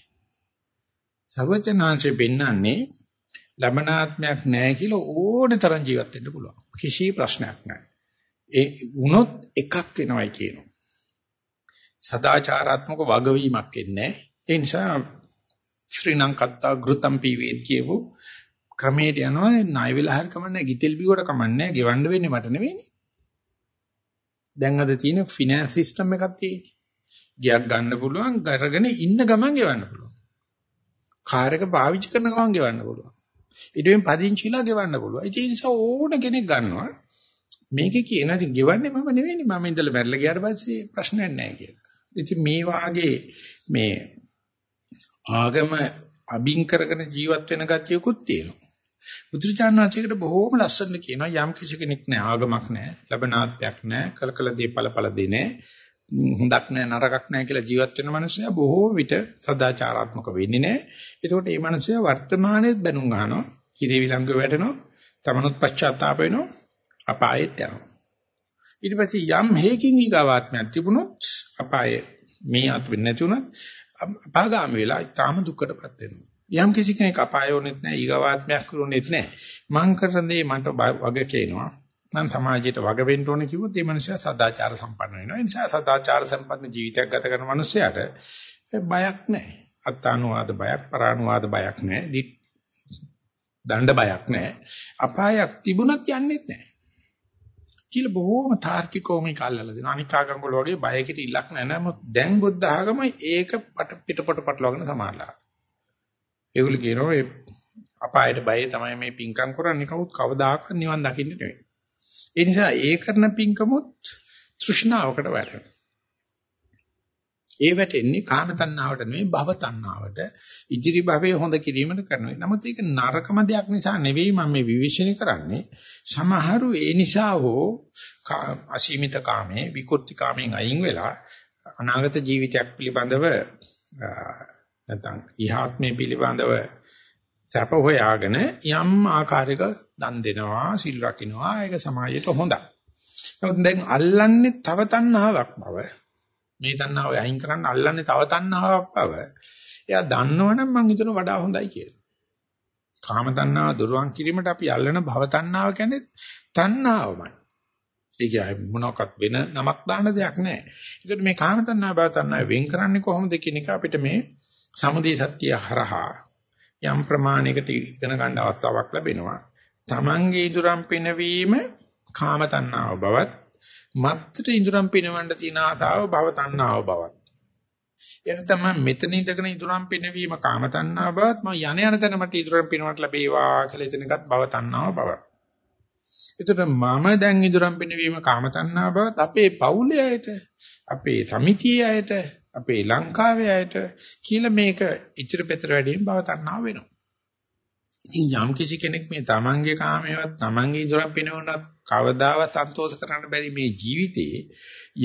සරුවච්චන් වහන්සේ පෙන්වන්නේ ලබනාත්මයක් නැහැ කියලා ඕන තරම් ජීවත් වෙන්න පුළුවන්. කිසි ප්‍රශ්නයක් නැහැ. ඒ වුණොත් එකක් වෙනවයි කියනවා. සදාචාරාත්මක වගවීමක් එන්නේ ඒ නිසා ශ්‍රී ලංකත්තා ගෘතම් පීවේත් කියවෝ ක්‍රමයට යනවා ණය වෙලා හරි කමන්නේ ගිතෙල් බිව්වට කමන්නේ ගෙවන්න වෙන්නේ මට නෙවෙයිනේ. දැන් අද තියෙන ෆිනෑන්ස් සිස්ටම් එකක් තියෙන්නේ. ගියක් ගන්න පුළුවන් කරගෙන ඉන්න ගමන් ගෙවන්න පුළුවන්. කාර් එක පාවිච්චි කරන ගමන් ගෙවන්න පුළුවන්. ඊටෙන් පදිංචිලා ගෙවන්න පුළුවන්. ඒ නිසා ඕන කෙනෙක් ගන්නවා මේකේ කියන ඉතින් ගෙවන්නේ මම නෙවෙයිනේ. මම ඉඳලා මැරලා ගියාට පස්සේ ප්‍රශ්නයක් නැහැ කියලා. ඉතින් මේ වාගේ මේ ආගම අබින් කරගෙන ජීවත් වෙන ගතියකුත් තියෙනවා. බුදුචානන්සේකට බොහෝම ලස්සන කියනවා යම් කිසි කෙනෙක් නෑ ආගමක් නෑ ලබනාත්මයක් නෑ කලකල දේ ඵලඵල දෙන්නේ හොඳක් නෑ නරකක් නෑ කියලා ජීවත් වෙන මනුස්සයා බොහෝ විට සදාචාරාත්මක වෙන්නේ නෑ. ඒකෝට මේ මනුස්සයා වර්තමානයේත් බැනුම් අහනවා හිරේ විලංගුව වැටෙනවා තමනුත් පශ්චාත්තාප වෙනවා අපායෙත් යනවා. ඊට පස්සේ යම් හේකින් ඊගාවාත්මයක් තිබුණොත් අපාය මේ අත් වෙන්නේ නැති උනත් අපාගාම වෙලා තාම දුක්කටපත් වෙනවා. යම් කිසි කෙනෙක් අපායෝනෙත් නැහැ ඊගවාත්මයක් කරුනෙත් නැහැ. මං කරන දේ මට වග කියනවා. මං සමාජයට වග වෙන්න ඕනේ කිව්වොත් ඒ මනුස්සයා සදාචාර සම්පන්න වෙනවා. ඒ නිසා සදාචාර සම්පන්න ජීවිතයක් ගත කරන මනුස්සයාට බයක් නැහැ. අත්තානුවාද බයක්, පරානුවාද බයක් නැහැ. දණ්ඩ බයක් නැහැ. අපායක් තිබුණත් යන්නේත් නැහැ. කියලා බොහොම තාර්කිකව මේක අල්ලලා දෙනවා. අනික් ආගම් වල වගේ බයකට ඉලක් නැහැ. නමුත් දැන් බුද්ධ ආගම ඒක පිටපොට පටලවාගෙන සමානලා. ඒගොල්ලෝ කියනවා මේ අපායට බය තමයි මේ පිංකම් කරන්නේ කවුත් කවදාකවත් නිවන් දකින්න නෙවෙයි. ඒ නිසා ඒ කරන පිංකමුත් තෘෂ්ණාවකට වැටෙනවා. ඒ වැටෙන්නේ කාම තණ්හාවට නෙවෙයි භව තණ්හාවට ඉදිරි භවයේ හොඳ කිරීමකට කරනවා. නමුත් ඒක නරකම දෙයක් නිසා නෙවෙයි මම මේ විවේචනය කරන්නේ. සමහරු ඒ නිසා හෝ අසීමිත කාමයේ විකෘති කාමයෙන් අයින් වෙලා අනාගත ජීවිතයක් පිළිබඳව නැත්නම් ඉහාත්මේ පිළිබඳව සැප හොයාගෙන යම් ආකාරයක දන් දෙනවා සිල් රකින්නවා ඒක සමාජයට හොඳයි. නමුත් දැන් අල්ලන්නේ තව තණ්හාවක් බව. මේ තණ්හාව අයින් කරන්න අල්ලන්නේ තව තණ්හාවක් බව. එයා දන්නවනම් මං හිතන වඩා හොඳයි කියලා. කාම තණ්හාව දුරවන් කිරීමට අපි අල්ලන භව තණ්හාව කියන්නේ තණ්හාවමයි. ඒක මොනවාක්වත් වෙන නමක් දාන්න දෙයක් නැහැ. ඒකට මේ කාම තණ්හාව භව තණ්හාව වෙන් කරන්නේ කොහොමද කියන එක අපිට මේ සමුදේ සත්‍ය හරහා යම් ප්‍රමාණයකට ඉගෙන ගන්න අවස්ථාවක් ලැබෙනවා. Tamange ඉදුරම් පිනවීම කාම තණ්හාව බවත් මත්තර ඉදුරම් පිනවන්න තියෙන ආසාව භව තණ්හාව බවත්. එන තමයි මෙතන ඉඳගෙන ඉදුරම් පිනවීම කාම තණ්හාව බවත් මම යන යන තැන මට ඉදුරම් පිනවන්න ලැබේවා කියලා එතන එකත් භව තණ්හාව බවත්. එතකොට මම දැන් ඉදුරම් පිනවීම කාම තණ්හාව බවත් අපේ පවුලේ අයට අපේ සමිතියේ අයට අපේ ලංකාවේ අයට කියලා මේක ඉතිරි පෙතර වැඩියෙන් බව තණ්හාව වෙනවා. ඉතින් යම් කිසි කෙනෙක් මේ තමන්ගේ කාමයේවත් තමන්ගේ ඉදරම් පිනවනත් කවදාවත් සන්තෝෂ කරන්න බැරි මේ ජීවිතේ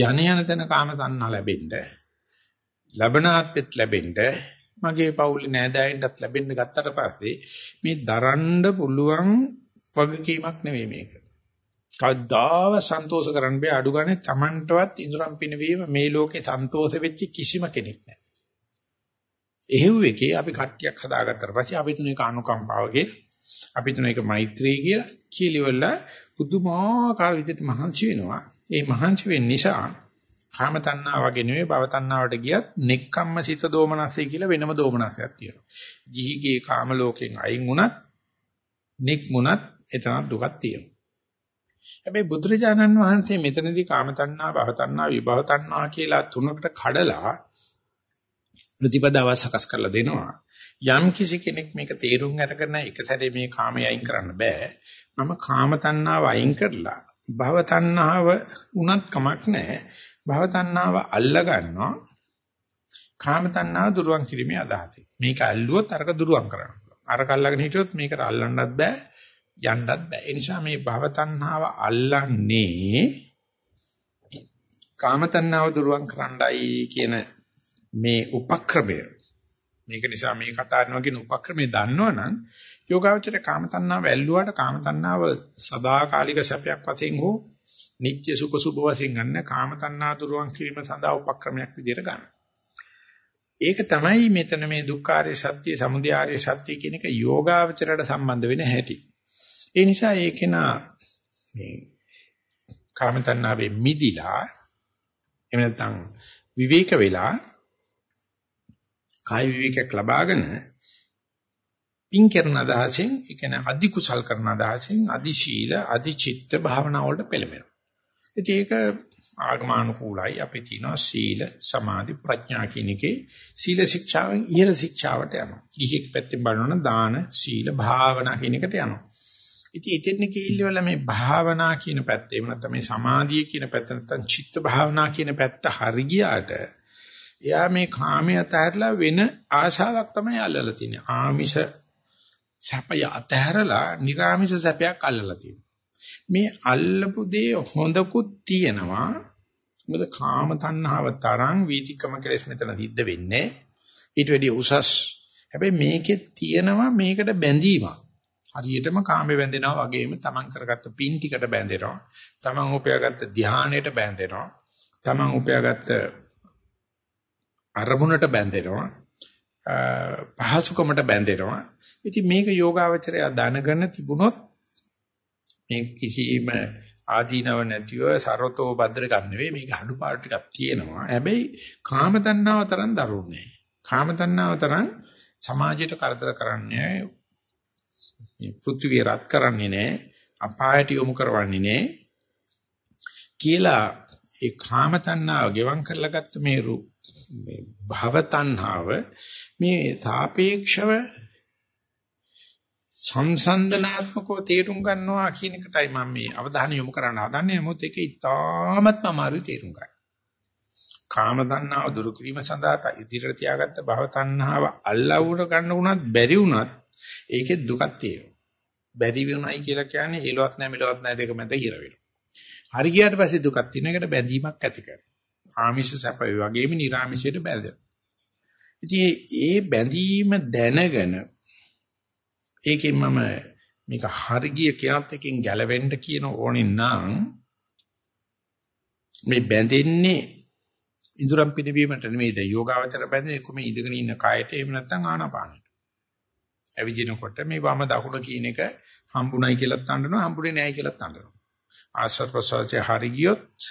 යන යන තැන කාම තණ්හා ලැබෙන්න ලබනාත්ෙත් ලැබෙන්න මගේ පවුලේ නෑදෑයන්ටත් ලැබෙන්න ගත්තට පස්සේ මේ දරන්න පුළුවන් වගකීමක් නෙවෙයි මේක. කවදාව සන්තෝෂ කරන්න බෑ අඩු ගානේ Tamanටවත් ඉඳුරම් පිනවීම මේ ලෝකේ සන්තෝෂ වෙච්ච කිසිම කෙනෙක් නැහැ. එහෙව් එකේ අපි කට්ටියක් හදාගත්තට පස්සේ අපි තුන එක අනුකම්පාවගේ අපි තුන එක මෛත්‍රී කියලා කීලිවල පුදුමාකාර විදිහට මහන්සි වෙනවා. ඒ මහන්සි වෙන්න නිසා කාම තණ්හා වගේ නෙවෙයි භව තණ්හාවට ගියත් නෙක්ඛම්ම සිත දෝමනසයි කියලා වෙනම දෝමනසයක් තියෙනවා. ජීහිගේ කාම ලෝකෙන් අයින් වුණත් නික්මුණත් එතන දුකක් තියෙනවා. හැබැයි බුදුරජාණන් වහන්සේ මෙතනදී කාම තණ්හා, භව තණ්හා, විභව තණ්හා කියලා තුනකට කඩලා ප්‍රතිපදාව සකස් කරලා දෙනවා. යම් කිසි කෙනෙක් මේක තේරුම් අරගෙන එක සැරේ මේ කාමය අයින් කරන්න බෑ. මම කාම තණ්හාව අයින් කරලා භව තණ්හාව උනත් කමක් නැහැ. භව තණ්හාව අල්ල ගන්නවා. කාම තණ්හාව දුරුවන් කිරීමේ අදහසයි. මේක අල්ලුවොත් අරක දුරුවන් කරන්න පුළුවන්. අරක අල්ලගෙන හිටියොත් මේකට අල්ලන්නත් බෑ. යන්නත් බෑ. ඒ නිසා මේ භව තණ්හාව අල්ලන්නේ කාම තණ්හාව දුරුවන් කරන්නයි කියන මේ උපක්‍රමය. මේක නිසා මේ කතා කරනවා කියන උපක්‍රමය දන්නවනම් යෝගාවචර කාම තණ්හාව ඇල්ලුවාට කාම තණ්හාව සදාකාලික සැපයක් වශයෙන් හෝ නිත්‍ය සුඛ සුභ වශයෙන් ගන්න කාම තණ්හා දුරුවන් කිරීම සඳහා උපක්‍රමයක් විදිහට ගන්න. ඒක තමයි මෙතන මේ දුක්ඛාරය සත්‍ය, සමුදයාරය සත්‍ය කියන එක යෝගාවචරයට සම්බන්ධ වෙන හැටි. ඒ නිසා ඒකේන මේ කාම තණ්හාවේ මිදිලා එහෙම නැත්නම් විවේක වෙලා කාය විවේකයක් ලබාගෙන පින් කරන අදහසෙන් ඒ කියන්නේ අධි කුසල් කරන අදහසෙන් අධි ශීල අධි චිත්ත භාවනා වලට පෙළඹෙනවා. ඉතින් ඒක ආගමානුකූලයි අපි කියනවා සීල සමාධි ප්‍රඥා කියන එකේ සීල ශික්ෂාවෙන් ඉහළ ශික්ෂාවට යනවා. ගිහික් පැත්තෙන් බලනොන දාන සීල භාවනා කියන එකට යනවා. ඉතින් එතෙන් කිහිල්ලවල මේ භාවනා කියන පැත්ත එහෙම නැත්නම් මේ සමාධිය කියන පැත්ත නැත්නම් චිත්ත භාවනා කියන පැත්ත හරි ගියාට එයා මේ කාමයේ අතහැරලා වෙන ආශාවක් තමයි අල්ලලා තින්නේ. ආමිෂ සැපය අතහැරලා නිර්ආමිෂ සැපයක් අල්ලලා තියෙනවා. මේ අල්ලපු දේ හොඳකුත් තියෙනවා. මොකද කාම තණ්හාව තරම් වීතිකම කෙලස් මෙතන සිද්ධ වෙන්නේ. ඊට වැඩිය උසස්. හැබැයි මේකේ තියෙනවා මේකට බැඳීමක්. හරියටම කාමේ බැඳෙනවා වගේම තමන් කරගත්ත පින් ටිකට බැඳෙනවා. තමන් උපයාගත්ත ධානයට බැඳෙනවා. තමන් උපයාගත්ත අරමුණට බැඳෙනවා. පහසුකමට බැඳෙනවා. ඉතින් මේක යෝගාවචරය දැනගෙන තිබුණොත් මේ කිසිම ආදීනව නැතිව සරතෝ භද්‍ර ගන්න නෙවෙයි මේක අඩුපාඩු ටිකක් තියෙනවා. හැබැයි කාම තණ්හාව තරම් දරුන්නේ කාම තණ්හාව තරම් සමාජයට කරදර කරන්නේ මේ පෘථිවිය රත් කරන්නේ නැහැ. අපායට යොමු කරවන්නේ නැහැ. කියලා ඒ කාම තණ්හාව ගෙවම් කරලා ගත්ත මේ මේ භව තණ්හාව මේ සාපේක්ෂව සංසන්දනාත්මකව තේරුම් ගන්නවා කියන එකටයි මම මේ අවධානය යොමු කරන්න හදන්නේ. මොකද ඒක ඉතාමත්ම අමාරුයි තේරුම් ගන්න. කාම තණ්හාව දුරු කිරීම සඳහා ඉදිරියට තියාගත්ත භව තණ්හාව අල්ලවුර ගන්න උනත් බැරි උනත් ඒකේ දුකක් තියෙනවා. බැරි වෙනයි කියලා කියන්නේ හෙලවත් නැහැ මෙලවත් නැහැ දෙක මැද හිර වෙනවා. හරි ගියාට පස්සේ දුකක් තියෙන එකට බැඳීමක් ඇති කරනවා. ආමිෂ සැප වගේම නිර්ආමිෂයට බැඳෙනවා. ඉතින් ඒ බැඳීම දැනගෙන ඒකෙන් මම මේක හරිය කියනත් එකකින් ගැලවෙන්න කියන ඕනේ නම් මේ බැඳෙන්නේ ඉඳුරම් පිනවීමට නෙමෙයිද යෝගාවචර බැඳෙන්නේ කොහොම ඉඳගෙන ඉන්න කායයට එහෙම නැත්නම් ආනාපානට. ඇවිදිනකොට මේ වම දකුණ කියන එක හම්බුණයි කියලාත් අඬනවා හම්බුනේ නැහැ කියලාත් අඬනවා. ආශ්‍රව ප්‍රසවාසයේ හරි ගියොත්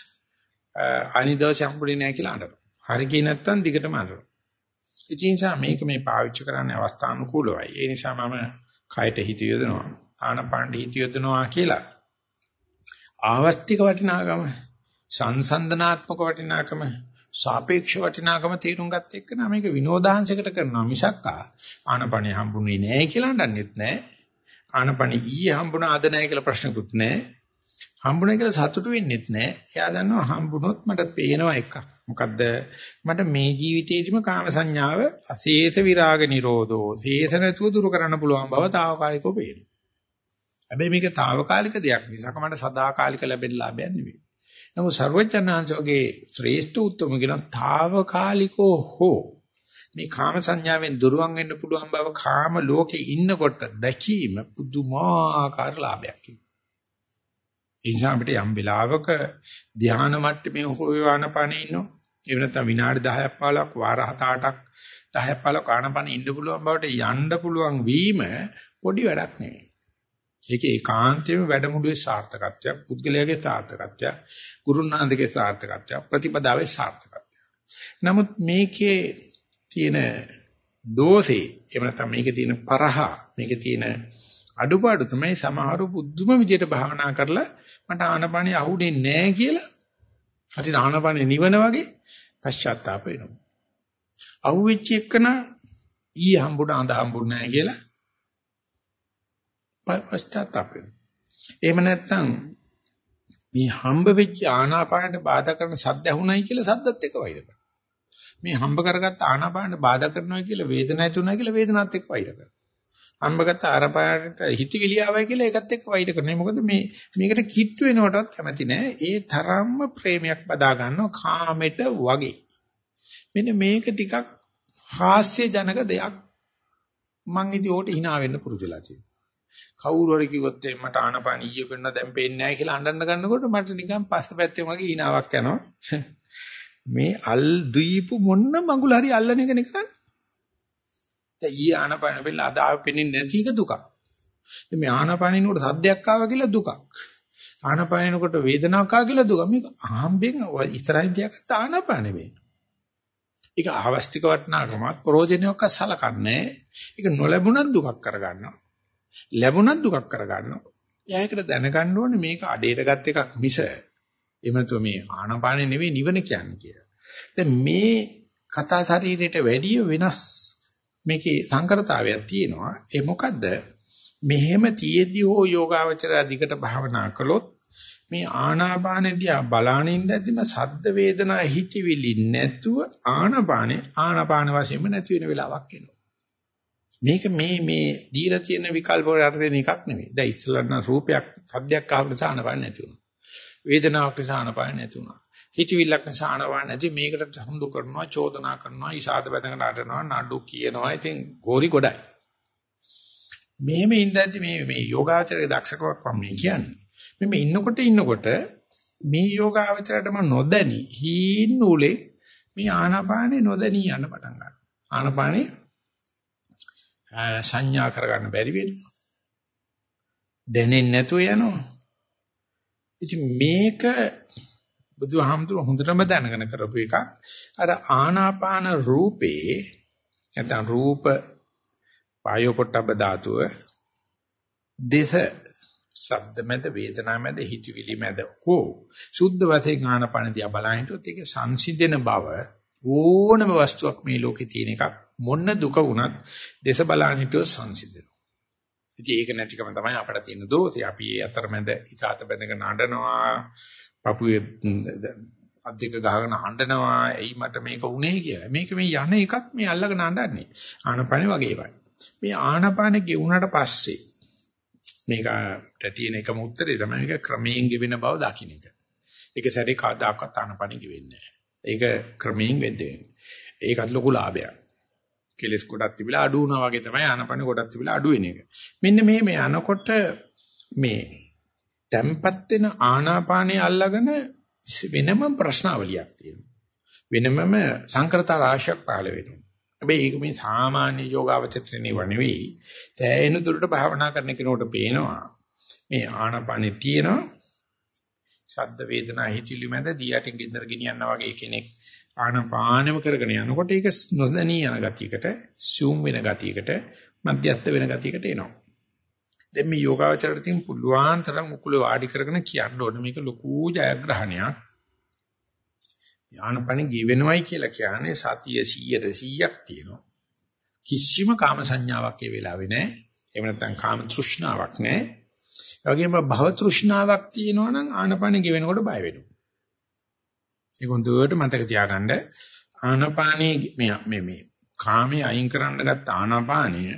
අනිදවස හම්බුනේ නැහැ කියලා අඬනවා. හරි ගියේ නැත්නම් දිගටම අඬනවා. ඒ නිසා මේක මේ පාවිච්චි කරන්න අවස්ථානුකූලවයි. ඒ නිසා මම කයට හිත යොදනවා. ආනපානට හිත යොදනවා කියලා. ආවස්තික වටිනාකම, සංසන්දනාත්මක වටිනාකම, සාපේක්ෂ වටිනාකම තේරුම් ගත්ත එක්ක නම් මේක විනෝදාංශයකට කරනවා මිසක් ආනපනේ හම්බුනේ නැහැ කියලා හඳන්නෙත් නැහැ. ආනපනේ ඊයේ හම්බුණා අද නැහැ කියලා ප්‍රශ්නකුත් නැහැ. හම්බුනේ කියලා සතුටු වෙන්නෙත් නැහැ. එයා දන්නවා හම්බුනොත් මට පේනවා එකක්. මොකද්ද මට මේ ජීවිතේදිම කාම සංඥාව අසේත විරාග නිරෝධෝ සේත නැතුව දුරු කරන්න පුළුවන් බව తాවකාලිකව පේනවා. හැබැයි මේක తాවකාලික දෙයක් මිසක මට සදාකාලික ලැබෙන ලාභයක් නෙවෙයි. නමුත් ਸਰවඥාන්සෝගේ ශ්‍රේෂ්ඨ උත්තුම කියන తాවකාලිකෝ හෝ මේ කාම සංඥාවෙන් දුරවන් වෙන්න පුළුවන් බව කාම ලෝකේ ඉන්නකොට දැකීම පුදුමාකාර ලාභයක්. එනිසා අපිට යම් වෙලාවක ධානා මට්ටමේ හොයවන පණ ඉන්නෝ. ඒ වෙනත්නම් විනාඩි 10ක් 15ක් වාර 7-8ක් 10ක් 15ක් ආනපන ඉන්න පුළුවන් බවට යන්න පුළුවන් වීම පොඩි වැඩක් නෙවෙයි. ඒක ඒකාන්තයෙන්ම වැඩමුළුවේ සාර්ථකත්වයක්, පුද්ගලයාගේ සාර්ථකත්වයක්, ගුරුනාන්දගේ සාර්ථකත්වයක්, ප්‍රතිපදාවේ සාර්ථකත්වයක්. නමුත් මේකේ තියෙන දෝෂේ එහෙම නැත්නම් මේකේ තියෙන පරහ මේකේ තියෙන අඩුපාඩු තමයි සමහරු බුද්ධම විදියට භාවනා කරලා මට ආනපානිය අහුුනේ නැහැ කියලා. අති ආනපානිය නිවන වගේ පශ්චාත්තාප වෙනවා. අහුවෙච්ච එකන ඊ හම්බුණ අඳ හම්බුණ නැහැ කියලා පශ්චාත්තාප වෙනවා. එහෙම නැත්නම් මේ හම්බ වෙච්ච ආනාපානට බාධා කරන සද්ද ඇහුණයි කියලා සද්දත් එක්ක වෛර කරනවා. මේ හම්බ කරගත්ත ආනාපානට බාධා කරනවා කියලා වේදනාවක් තුනයි කියලා වේදනාවත් එක්ක වෛර කරනවා. හම්බගත්ත ආරපාරට හිතවිලි ආවයි කියලා ඒකත් එක්ක වෛර කරනවා. මොකද මේ මේකට කිට්ටු වෙනවටත් කැමති නෑ. ඒ තරම්ම ප්‍රේමයක් බදා ගන්නවා කාමෙට වගේ. මෙන්න මේක ටිකක් හාස්‍ය ජනක දෙයක්. මං ඉතින් ඕකට hina වෙන්න පුරුදුලා තියෙනවා. කවුරු හරි කිව්වොත් මට ආනපාන ඊයේ පෙන්න දැන් පේන්නේ නැහැ කියලා අඬන්න ගන්නකොට මට නිකන් පස්සපැත්තේ වගේ hinaවක් යනවා. මේ අල් දීපු මොන්න මඟුල හරි අල්ලන එක නේ කරන්නේ. දැන් ඊයේ ආනපාන වෙන්න අද ආව පෙන්නේ නැති එක දුකක්. මේ ආනපානිනකොට සද්දයක් ආවා කියලා දුකක්. ආනපානිනකොට වේදනාවක් ආවා කියලා දුක. මේක ආම්බෙන් ඉස්සරහින් තියාගත්ත ආනපානෙ මේ. ඒක ආවස්තික වටනාකමත් ප්‍රෝජනයක් සලකන්නේ. ඒක නොලැබුණත් දුකක් කරගන්නවා. ලැබුණත් දුකක් කරගන්නවා. එයාකට දැනගන්න ඕනේ මේක අඩේට ගත් එකක් මිස එමෙතු මේ ආනපානෙ නෙවෙයි නිවන කියන්නේ කියලා. දැන් මේ කතා ශරීරයට වැඩිය වෙනස් මේකේ සංකරතාවයක් තියෙනවා. ඒ මොකද්ද? මෙහෙම තියෙද්දි හෝ යෝගාවචරය දිගට භාවනා කළොත් මේ ආනාපානෙදී බලානින් දැද්දිම සද්ද වේදනා හිතවිලි නැතුව ආනාපානේ ආනාපාන වශයෙන්ම නැති වෙන වෙලාවක් එනවා. මේක මේ මේ දීලා තියෙන විකල්ප වලට දෙන එකක් නෙමෙයි. දැන් ඉස්සලන්න රූපයක් සද්දයක් ආව නිසා ආනාපාන නැති වුණා. වේදනාවක් නිසා ආනාපාන නැති වුණා. හිතවිල්ලක් නිසා ආනාපාන නැති මේකට හඳු කරනවා, චෝදනා කරනවා, ඉසాత බඳගෙන අඬනවා, නඩු කියනවා. ඉතින් ගෝරි ගොඩයි. මෙහෙම ඉඳද්දි මේ මේ යෝගාචරයේ දක්ෂකමක් මම කියන්නේ. මේ ඉන්නකොට ඉන්නකොට මේ යෝගාවචරයටම නොදැනි හීන් නූලේ මේ ආනාපානේ නොදැනී යන පටන් ගන්නවා. ආනාපානේ සංඥා කරගන්න බැරි වෙනවා. දැනෙන්නේ නැතුව යනවා. ඉතින් මේක බුදුහාමුදුර හොඳටම දැනගෙන කරපු එකක්. අර ආනාපාන රූපේ නැත්නම් රූප වායෝ පොට්ටබ්බ ධාතුව දේශ ශබ්ද මැද වේදනා මැද හිතවිලි මැද හෝ සුද්ධ වශයෙන් ආනපන දිහා බලහිටොත් ඒක සංසිඳෙන බව ඕනම වස්තුවක් මේ ලෝකේ තියෙන එකක් මොන්න දුක වුණත් දේශ බලහිටොත් සංසිඳෙනවා. ඉතින් ඒක නැතිකම තමයි අපිට තියෙන දෝෂය. අපි ඒ අතරමැද ඉතාලත බැඳගෙන අඬනවා, පපුවේ අද්දික ගහගෙන හඬනවා. එයි මට මේක උනේ කියලා. මේක මේ යන එකක් මේ අල්ලගෙන අඬන්නේ. ආනපනේ වගේ වයි. මේ ආනපනේ ගෙවුනට පස්සේ මේකට තියෙන එකම උත්තරේ තමයි මේක ක්‍රමයෙන් ගෙවෙන බව දකින්න එක. ඒක සැරේ කවදාකවත් ආනපනෙ ගෙවෙන්නේ නැහැ. ඒක ක්‍රමයෙන් වෙන්නේ. ඒකත් ලොකු ලාභයක්. කෙලස් කොටක් තිබිලා අඩු වුණා වගේ තමයි ආනපනෙ කොටක් තිබිලා අඩු වෙන එක. මෙන්න මේ මේ අනකොට මේ තැම්පත් වෙන ආනාපානිය අල්ලගෙන වෙනම ප්‍රශ්නාවලියක් තියෙනවා. වෙනමම සංකරතා රාශියක් පහළ වෙනවා. හැබැයි ඒක මේ සාමාන්‍ය යෝගාවචත්‍රණේ වනෙවෙයි. තෑයෙන දුරට භාවනා කරන කෙනෙකුට පේනවා. මේ ආනපනෙ තියෙනවා. ශබ්ද වේදනා හිතිලි මැද දියටින් ගෙදර ගෙනියනවා වගේ කෙනෙක් ආනපානෙම කරගෙන යනකොට ඒක නොදැනී යන ගතියකට, සූම් වෙන ගතියකට, මධ්‍යස්ත වෙන ගතියකට එනවා. දැන් මේ යෝගාවචරයට තියෙන පුළුවන් තරම් උකුල වාඩි කරගෙන කියන්න ඕනේ මේක ලොකු ජයග්‍රහණයක්. ආනපන ගෙවෙනවයි කියලා කියන්නේ සතිය 100ට 100ක් තියෙනවා. කිසිම කාම සංඥාවක් ඒ වෙලාවේ නැහැ. එහෙම නැත්නම් කාම තෘෂ්ණාවක් නැහැ. ඒ වගේම භව තෘෂ්ණාවක් තියෙනවා නම් ආනපන ගෙවෙනකොට බය වෙනවා. ඒක හොඳට මතක තියාගන්න ආනපානී මේ මේ මේ කාමයේ අයින් කරන්න ගත්ත ආනාපානිය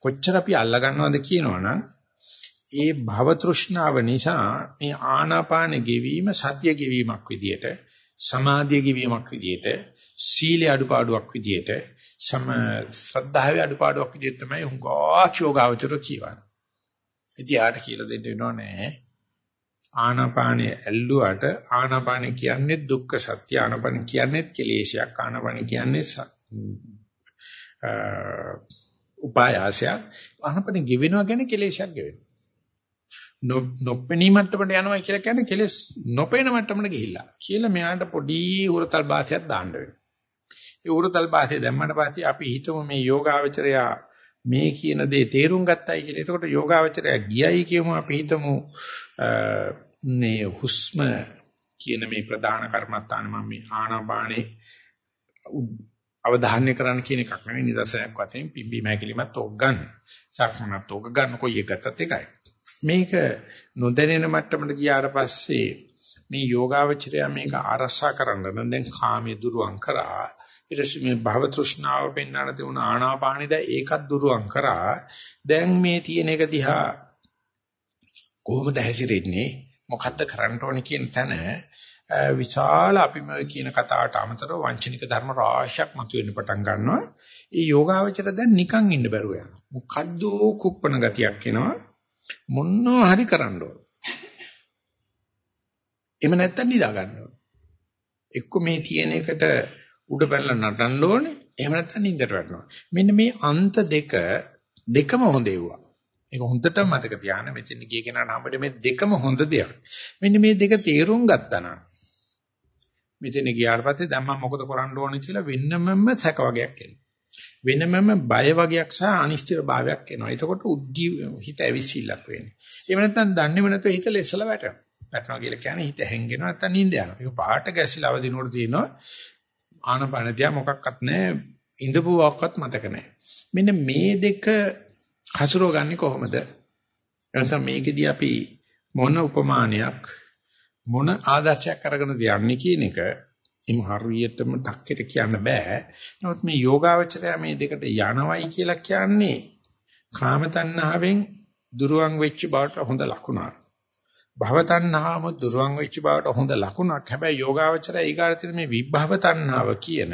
කොච්චර අපි අල්ලා ගන්නවද කියනවනම් ඒ භව තෘෂ්ණාව නිසා මේ ආනාපාන ගෙවීම සත්‍ය ගෙවීමක් විදියට සමාධිය ගෙවීමක් විදියට සීල අඩුපාඩුවක් විදියට සම ශ්‍රද්ධාවේ අඩුපාඩුවක් විදියට තමයි හුඟා යෝගාවචර කියවන්නේ. ඉතින් ආට කියලා දෙන්න වෙනව නෑ. ආනාපානෙ ඇල්ලුවාට ආනාපානෙ කියන්නේ දුක්ඛ සත්‍ය ආනාපානෙ කියන්නේ කෙලේශයක් ආනාපානෙ කියන්නේ උපායාසයක් ආනාපානෙ ගෙවෙනවා කියන්නේ කෙලේශයක් ගෙවෙනවා. නොපෙනී මට්ටමට යනවා කියලා කියන්නේ කෙලස් නොපෙන මට්ටමට ගිහිල්ලා. කියලා මෙයාට පොඩි උරතල් බාධයක් දාන්න වෙනවා. ඒ උරතල් බාධය දැම්මට පස්සේ අපි හිතමු මේ යෝගාවචරය මේ කියන දේ තේරුම් ගත්තයි කියලා. එතකොට යෝගාවචරය ගියයි කියමු අපි හිතමු මේ හුස්ම කියන මේ ප්‍රධාන කර්මත්තාන මම මේ ආනාපානේ අවධානය කරන්න කියන එකක් නෙවෙයි නිදර්ශනයක් වශයෙන් පිම්බි මෑකිලිමත් ඕක ගන්න. සක්මනත් ඕක ගන්න කොයි එකකටත් එකයි. මේක නොදැනෙන මට්ටමට ගියාට පස්සේ මේ යෝගාවචරය මේක ආරසා කරන්න නම් දැන් කාමයේ දුරුවන් කරා ඊට මේ භව තෘෂ්ණාව පෙන්වන්න තිබුණ ආනාපානෙද ඒකත් දුරුවන් කරා දැන් මේ තියෙන එක දිහා කොහොමද හැසිරෙන්නේ මොකද්ද කරන්න ඕනේ කියන තැන විශාල අපි මේ කියන කතාවට අමතරව වංචනික ධර්ම රාශියක් මතුවෙන්න පටන් ගන්නවා. ඒ යෝගාවචර දැන් නිකන් ඉන්න බැරුව යනවා. මොකද්ද කුප්පන ගතියක් එනවා. මොනවා හරි කරන්න ඕන. එහෙම නැත්තම් නිදා ගන්න ඕන. එක්ක මේ තියෙන එකට උඩ පැනලා නටන්න ඕනේ. එහෙම නැත්තම් නිින්දට වැටෙනවා. මෙන්න මේ අන්ත දෙක දෙකම හොඳ ඒවා. ඒක හොඳට මතක තියාගන්න මෙතන ගිය කෙනාට හම්බෙන්නේ මේ දෙකම හොඳ දෙයක්. මෙන්න මේ දෙක තේරුම් ගත්තා නම් මෙතන ගියාට පස්සේ දැන් මම මොකද කරන්න ඕනේ කියලා වෙනමම සැක වගේක් එනවා. වෙනමම බය වගේක් සහ අනිශ්චිත භාවයක් එනවා. එතකොට උද්දී හිත ඇවිසිල්ලක් වෙන්නේ. එහෙම නැත්නම් දන්නේම නැතුව හිත ලෙසල වැටෙනවා. වැටෙනවා කියලා කියන්නේ හිත හැංගෙනවා නැත්නම් නිින්ද යනවා. ඒක පහට ගැසිලා අවදිනකොට තියෙනවා ආනපනතිය මොකක්වත් නැහැ. ඉඳපුවක්වත් මතක නැහැ. මෙන්න මේ දෙක හසුරවගන්නේ කොහොමද? එතන මේකෙදී අපි මොන උපමානයක් මොන ආදර්ශයක් අරගෙන තියන්නේ කියන එක එම් හරියටම ඩක්කෙට කියන්න බෑ. නමුත් මේ යෝගාවචරය මේ දෙකට යනවයි කියලා කියන්නේ කාම තණ්හාවෙන් දුරවන් වෙච්ච බවට හොඳ ලකුණක්. භව තණ්හාවම දුරවන් වෙච්ච බවට හොඳ ලකුණක්. හැබැයි යෝගාවචරය ඊගාරතින මේ විභව තණ්හාව කියන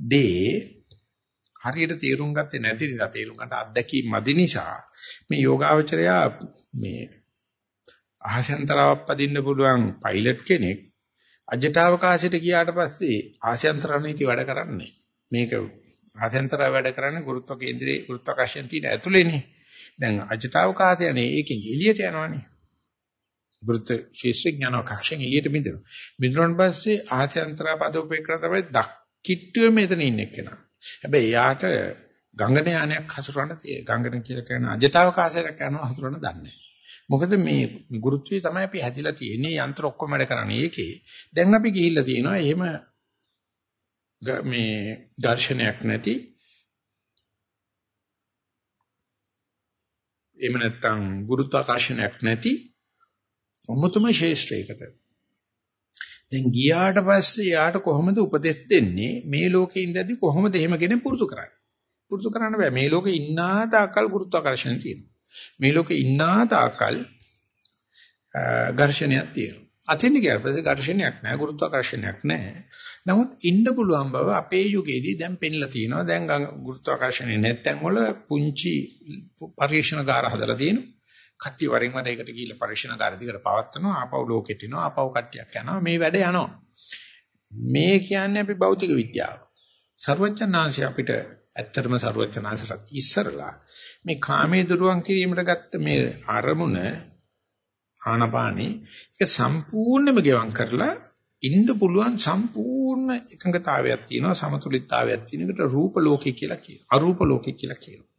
දේ හරියට තේරුම් ගත්තේ නැති නිසා තේරුම් ගන්න අත්දැකීම් මදි නිසා මේ යෝගාවචරය මේ ආශයන්තරාවක් පදින්න පුළුවන් පයිලට් කෙනෙක් අජටාවකාශයට ගියාට පස්සේ ආශයන්තර නීති වැඩ කරන්නේ. මේක ආශයන්තර වැඩ කරන්නේ ගුරුත්ව කේන්ද්‍රයේ ගුරුත්වාකර්ෂණ තියෙන ඇතුලේනේ දැන් අජටාවකාශයනේ ඒකෙන් එළියට යනවනේ. ගුරුත්ව ශේෂ්ත්‍ර ඥාන කක්ෂයෙන් එළියට බින්දෙනවා බින්දුරන් පස්සේ ආශයන්තර පදෝපේක්‍රම තමයි දක්කිට්ටුවේ මෙතන ඉන්න කෙනා හැබැයි යාට ගංගන යානයක් හසුරවන්න තියෙයි ගංගන කියලා කියන අජටාවකාශයක් යනවා හසුරවන්න දන්නේ නැහැ මොකද මේ ගුරුත්වයේ තමයි අපි හැදිලා තියෙන්නේ යන්ත්‍ර ඔක්කොම වැඩ කරන්නේ ඒකේ. දැන් අපි ගිහිල්ලා තියෙනවා එහෙම මේ ඝර්ෂණයක් නැති එහෙම නැත්නම් ගුරුත්වාකර්ෂණයක් නැති අමුතුම ශේෂ්ත්‍රයකට. දැන් ගියාට පස්සේ යාට කොහොමද උපදෙස් දෙන්නේ මේ ලෝකේ ඉඳදී කොහොමද එහෙම කෙනෙක් පුරුදු කරන්නේ? පුරුදු කරන්න බෑ. මේ ලෝකේ ඉන්නා තාකල් ගුරුත්වාකර්ෂණ තියෙනවා. මේ ලෝකේ ඉන්නා තාකල් ඝර්ෂණයක් තියෙනවා. අතින් ගියාට පස්සේ ඝර්ෂණයක් නැහැ, ගුරුත්වාකර්ෂණයක් නැහැ. නමුත් ඉන්න පුළුවන් බව අපේ යුගයේදී දැන් පෙන්ලා තියෙනවා. දැන් ගුරුත්වාකර්ෂණය නැත්නම් වල පුංචි පරීක්ෂණගාර හදලා තියෙනවා. කට්ටිය වරින් වර ඒකට ගිහිල්ලා පරිශනාකාර දිගට පවත්නවා ආපහු ලෝකෙට එනවා ආපහු කට්ටියක් යනවා. මේ වැඩ යනවා. මේ කියන්නේ අපි භෞතික විද්‍යාව. ਸਰවඥාන්සේ අපිට ඇත්තටම ਸਰවඥාන්සට ඉස්සරලා මේ කාමයේ දුරුවන් කිරීමට ගත්ත මේ අරමුණ ආනපානි ඒක සම්පූර්ණයෙන්ම ගෙවම් කරලා ඉන්න පුළුවන් සම්පූර්ණ එකඟතාවයක් තියෙනවා සමතුලිතතාවයක් තියෙන එකට රූප ලෝකේ කියලා කියනවා. අරූප ලෝකේ කියලා කියනවා.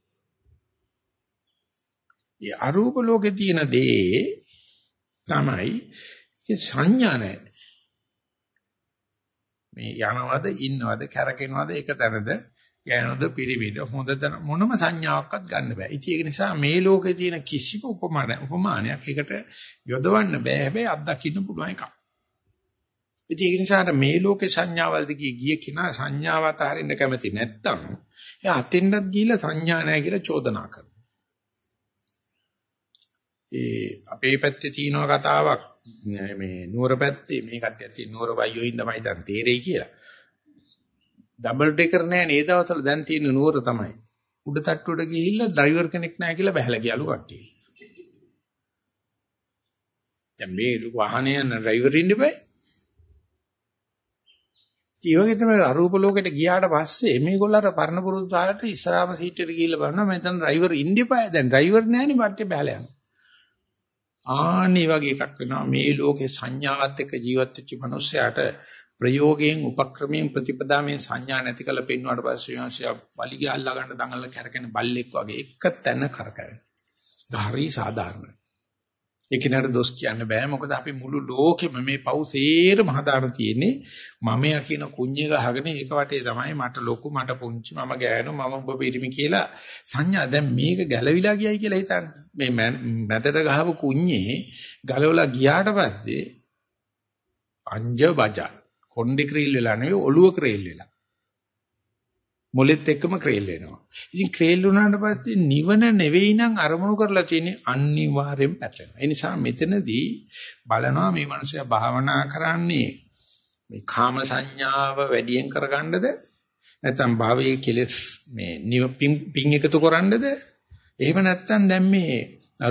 ඒ අරූප ලෝකේ තියෙන දේ තමයි ඒ සංඥා නැහැ. මේ යනවද ඉන්නවද කැරකෙනවද එක තැනද ගෑනුද පිරිමිද හොඳ මොනම සංඥාවක්වත් ගන්න බෑ. ඉතින් ඒක නිසා මේ ලෝකේ තියෙන කිසිම උපමාන උපමානයක් එකට යොදවන්න බෑ. හැබැයි අත්දකින්න පුළුවන් එකක්. ඉතින් ඒක නිසා මේ ලෝකේ සංඥාවල් දිගේ ගිය කෙනා සංඥාව අතහරින්න කැමති නැත්තම් එයා අතෙන්වත් ගිහිල්ලා සංඥා නැහැ කියලා චෝදනා කරනවා. ඒ අපේ පැත්තේ තියෙන කතාවක් මේ නුවර පැත්තේ මේ කට්ටිය තියෙන නුවර බයියෝ ඉඳමයි දැන් තේරෙයි කියලා. ඩබල් ඩෙකර් නෑ නේ දවස්වල දැන් තියෙන නුවර තමයි. උඩ තට්ටුවට ගිහිල්ලා ඩ්‍රයිවර් කෙනෙක් නැහැ කියලා බහැලා ගියලු කට්ටිය. දැන් මේ වාහනේ යන ඩ්‍රයිවර් ඉන්න බෑ. ඒ වගේ තමයි අරූප ලෝකෙට ගියාට පස්සේ මේගොල්ලන්ට පරණ පුරුදු තාලට ඉස්සරහම සීට් එකට ගිහිල්ලා බලනවා මෙතන ඩ්‍රයිවර් ඉන්න එපා. දැන් ඩ්‍රයිවර් නැහැනේ බට්ටේ බහැලා යනවා. ආනි වගේ එකක් වෙනවා මේ ලෝකේ සංඥාවත් එක්ක ජීවත් වෙච්ච මිනිස්සයාට ප්‍රයෝගයෙන් උපක්‍රමයෙන් ප්‍රතිපදාමෙන් සංඥා නැති කළ පෙන්වුවාට පස්සේ වාසිය වලිගය අල්ලා ගන්න දඟල කැරකෙන බල්ලෙක් වගේ එක තැන කරකැවෙන. හරි සාධාරණයි. ඒකිනට දොස් කියන්න බෑ. මොකද අපි මුළු ලෝකෙම මේ පව් සේරම හදාන තියෙන්නේ මමයා කියන කුඤ්ඤය ගහගෙන ඒක වටේ තමයි මට ලොකු මට පුංචි මම ගෑනු මම ඔබ පිරිමි කියලා සංඥා. දැන් මේක ගැලවිලා ගියයි කියලා හිතන්න. මේ මැදට ගහපු කුඤ්ඤේ ගලවලා ගියාට පස්සේ අංජ බජා කොණ්ඩේ ක්‍රීල් වෙලා නෙවෙයි ඔළුව ක්‍රීල් වෙලා. මොලෙත් එක්කම ක්‍රේල් වෙනවා. ඉතින් ක්‍රේල් වුණාට පස්සේ නිවන නෙවෙයි නම් අරමුණු කරලා තියෙන්නේ අනිවාර්යෙන් පැටලෙනවා. ඒ නිසා මෙතනදී බලනවා මේ මනුස්සයා භාවනා කරන්නේ මේ කාම සංඥාව වැඩියෙන් කරගන්නද නැත්නම් භාවයේ කෙලෙස් මේ පිං එකතු කරන්නද එහෙම නැත්නම් දැන් මේ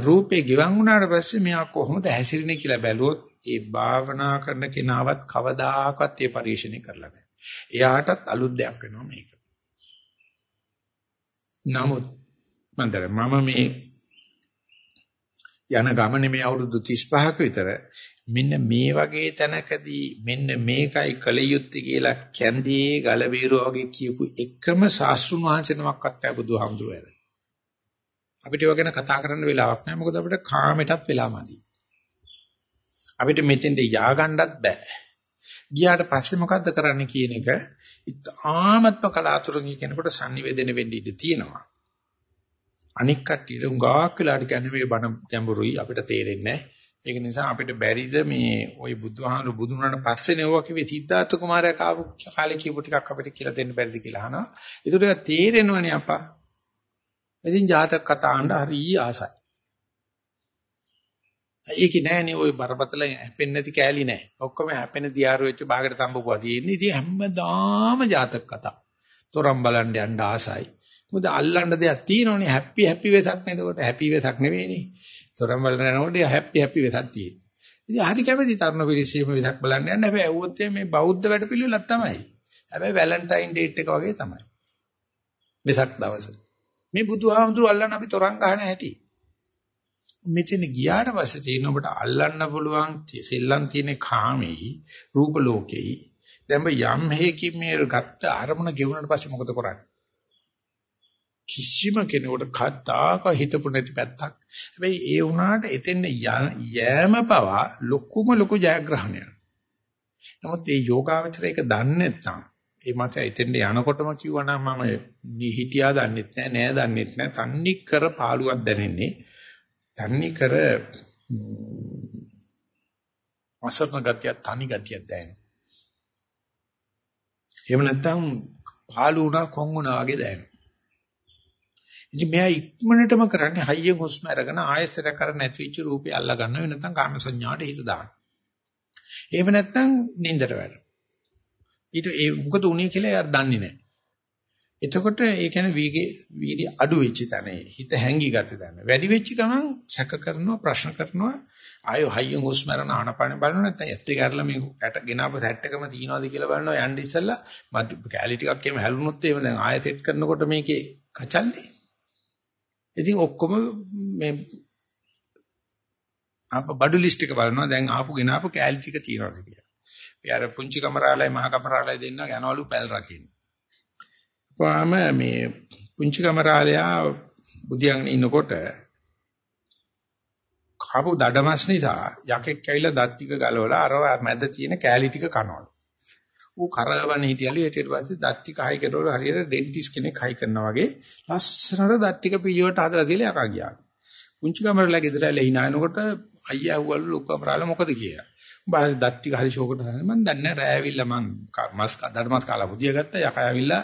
රූපේ ගිවන් වුණාට පස්සේ මෙයා කොහොමද හැසිරෙන්නේ කියලා බැලුවොත් ඒ භාවනා කරන කෙනාවත් කවදාකවත් ඒ පරිශ්‍රණය කරලා නැහැ. එයාටත් අලුත් දෙයක් වෙනවා මේක. නමුත් මන්දර මම මේ යන ගමනේ මේ අවුරුදු 35ක විතර මෙන්න මේ වගේ තැනකදී මෙන්න මේකයි කල යුත්තේ කියලා කැන්දී ගල බීරුව වගේ කියපු එකම ශාස්ත්‍රුන් වහන්සේ නමක්වත් නැහැ බුදුහාමුදුරුවෝ. අපිට ඒව ගැන කතා කරන්න වෙලාවක් නැහැ මොකද අපිට කාමයටත් වෙලාමදි. අපිට මෙතෙන්ට යආගන්නත් බෑ. ගියාට පස්සේ මොකද්ද කරන්න කියන එක ඉතාමත්ම කලාතුරකින් කෙනෙකුට sannivedana වෙන්න ඉඩ තියෙනවා. අනික් කට්ටියට උඟාක් වෙලාට කියන්නේ මේ බණ ගැඹුරුයි අපිට තේරෙන්නේ ඒක නිසා අපිට බැරිද මේ ওই බුදුහාමුදුරු බුදුනට පස්සේ නෙවුවා කිව්වේ සිද්ධාර්ථ කුමාරයා කාපු කාලේ කියපු ටිකක් අපිට කියලා දෙන්න බැරිද කියලා අහනවා. ඒකට ඒක තේරෙනවනේ අපා. ඉතින් ජාතක කතා අහන්න හරි ආසයි. ඒකේ නෑනේ ওই බරපතල හැපෙන්නේ නැති කෑලි නෑ. ඔක්කොම හැපෙන දියාරු වෙච්ච බාගට තඹකුවා තියෙන්නේ. ඉතින් හැමදාම ජාතක කතා. තොරම් බලන්න යන්න ආසයි. මොකද අල්ලන්න දෙයක් තියෙනවනේ හැපි හැපි වෙසක් නේද? එතකොට හැපි වෙසක් නෙවෙයිනේ. තොරම් බලන යනකොට හැපි හැපි වෙසක් තියෙන්නේ. ඉතින් හරි කැමති තරුණ පිරිසීම වෙසක් බලන්න යන්න. හැබැයි ඇහුවොත් මේ බෞද්ධ වැඩපිළිවෙලක් තමයි. හැබැයි වැලන්ටයින් ඩේට් එක වගේ තමයි. වෙසක් දවස. මේ බුදුහාමුදුරු අල්ලන්න අපි තොරන් ගහන හැටි. මෙතන ගියාට පස්සේ තියෙන ඔබට අල්ලන්න පුළුවන් සෙල්ලම් තියෙන කාමෙයි රූප ලෝකෙයි. දැන් යම් හේකින් මේ ගත්ත අරමුණ ගෙවුනට පස්සේ මොකද කරන්නේ? කිසිම කෙනෙකුට කතාක හිතපු නැති පැත්තක්. හැබැයි ඒ වුණාට එතෙන් යෑම පවා ලොකුම ලොකු ජයග්‍රහණයක්. නමුත් මේ යෝගාවචරයක දන්නේ නැත්නම් ඒ මාස එතෙන්ට යනකොටම කිව්වනම් මම හිටියා දන්නෙත් නෑ නෑ දන්නෙත් නෑ. තන්නේ කර පාළුවක් දැනෙන්නේ තන්නේ කර අසරණ ගතිය තනි ගතිය දැනෙන. එහෙම නැත්නම් පාළු වුණා කොන් වුණා වගේ දැනෙන. ඉතින් මෙයා ඉක්මනටම කරන්නේ හයියෙන් හුස්ම අරගෙන ආයසර කර නැතිවෙච්ච රූපය අල්ලා ගන්න වෙන නැත්නම් කාම සංඥාට හිත දාන්න. එහෙම නැත්නම් නින්දට වැටෙනවා. ඊට ඒ මොකද උනේ කියලා එයා දන්නේ නැහැ. එතකොට ඒ කියන්නේ වීගේ වීර්ය අඩු වෙච්ච තැන හිත හැංගි ගත තැන. වැඩි වෙච්ච ගමන් සැක කරනවා ප්‍රශ්න කරනවා. ආයෝ හයියෙන් හුස්ම ගන්න ආනපාන බලනවා නැත්නම් ඇත්ත ගැරලා මේ ඇට ගෙනාව සෙට් එකම තියනවාද කියලා බලනවා. යන්න ඉස්සෙල්ලා කැලි ටිකක් එහෙම හැලුනොත් එහෙම දැන් ආයෙ සෙට් කරනකොට මේකේ කචල්නේ ඉතින් ඔක්කොම මේ අප බඩු ලිස්ට් එක බලනවා. දැන් ආපු ගෙනාපු කැලි ටික තියනවාද කියලා. ඒ අර පුංචි කමරාලයි මහ කමරාලයි දෙන්නා යනවලු පැල් රකින්න. වහම මේ පුංචි කමරාලයා බුදියන් ඉන්නකොට කාපු දඩමස් නිසා යකෙක් ඇවිල්ලා දත් ටික ගලවලා අර මැද තියෙන කෑලි ටික කනවලු. ඌ කරවන හිටියලු ඊට පස්සේ දත් ටික හයි කරනකොට හරියට ඩෙන්ටිස් කෙනෙක් හයි කරනවා වගේ ලස්සනට දත් ටික පිළිවෙලට හදලා තියලා යකා ගියා. පුංචි කමරාලයා ගෙදර ඇවිල්ලා hinaනකොට අයියා ඇහුවලු ලොකු කමරාලා මොකද කියලා. උඹ හරි දත් ටික හරි ෂෝකට මම දන්නේ රෑ ඇවිල්ලා මං මස් දඩමස් කාලා බුදිය ගත්තා යකා ඇවිල්ලා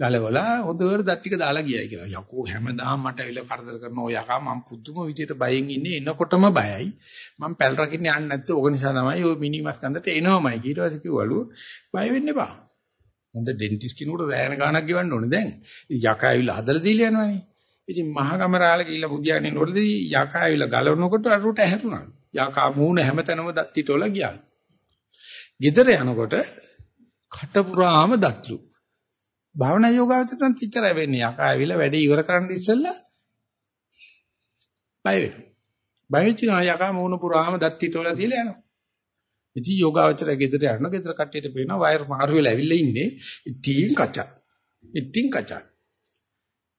ගලවලා හොඳට දත් ටික දාලා ගියයි කියලා. යකෝ හැමදාම මට ඇවිල්ලා කරදර කරන ඔය යකා මම පුදුම විදියට බයෙන් ඉන්නේ එනකොටම බයයි. මම පැල් රකින්න යන්නේ නැත්තේ ඕක නිසා තමයි ඔය මිනිමස් කන්දට එනවමයි. ඊට පස්සේ කිව්වලු බය වෙන්න එපා. හොඳ ඩෙන්ටිස් කෙනෙකුට වෑයන ගාණක් ගෙවන්න ඕනේ දැන්. යකා ඇවිල්ලා හදලා දීලා යනවනේ. ඉතින් මහගමරාල ගිහිල්ලා බුදියාගෙන ඉන්නකොටදී යකා ඇවිල්ලා ගලවනකොට අරුට ඇහැරුණා. යකා මූණ හැමතැනම දත් ටිටෝල ගියා. ගෙදර යනකොට කට පුරාම දත්ලු. භාවනා යෝගාවචරයන් තිච්චරයි වෙන්නේ. යකා ඇවිල්ලා වැඩේ ඉවර කරන්න ඉස්සෙල්ලා බය වෙනවා. බය වෙච්ච යකා මූණ පුරාම දත් හිටවලා තියලා යනවා. ඉතින් යෝගාවචරය ගෙදර යනවා ගෙදර කට්ටියට පේනවා වයර් මාරු වෙලා ඇවිල්ලා ඉන්නේ ඉතින් කචා. ඉතින් කචා.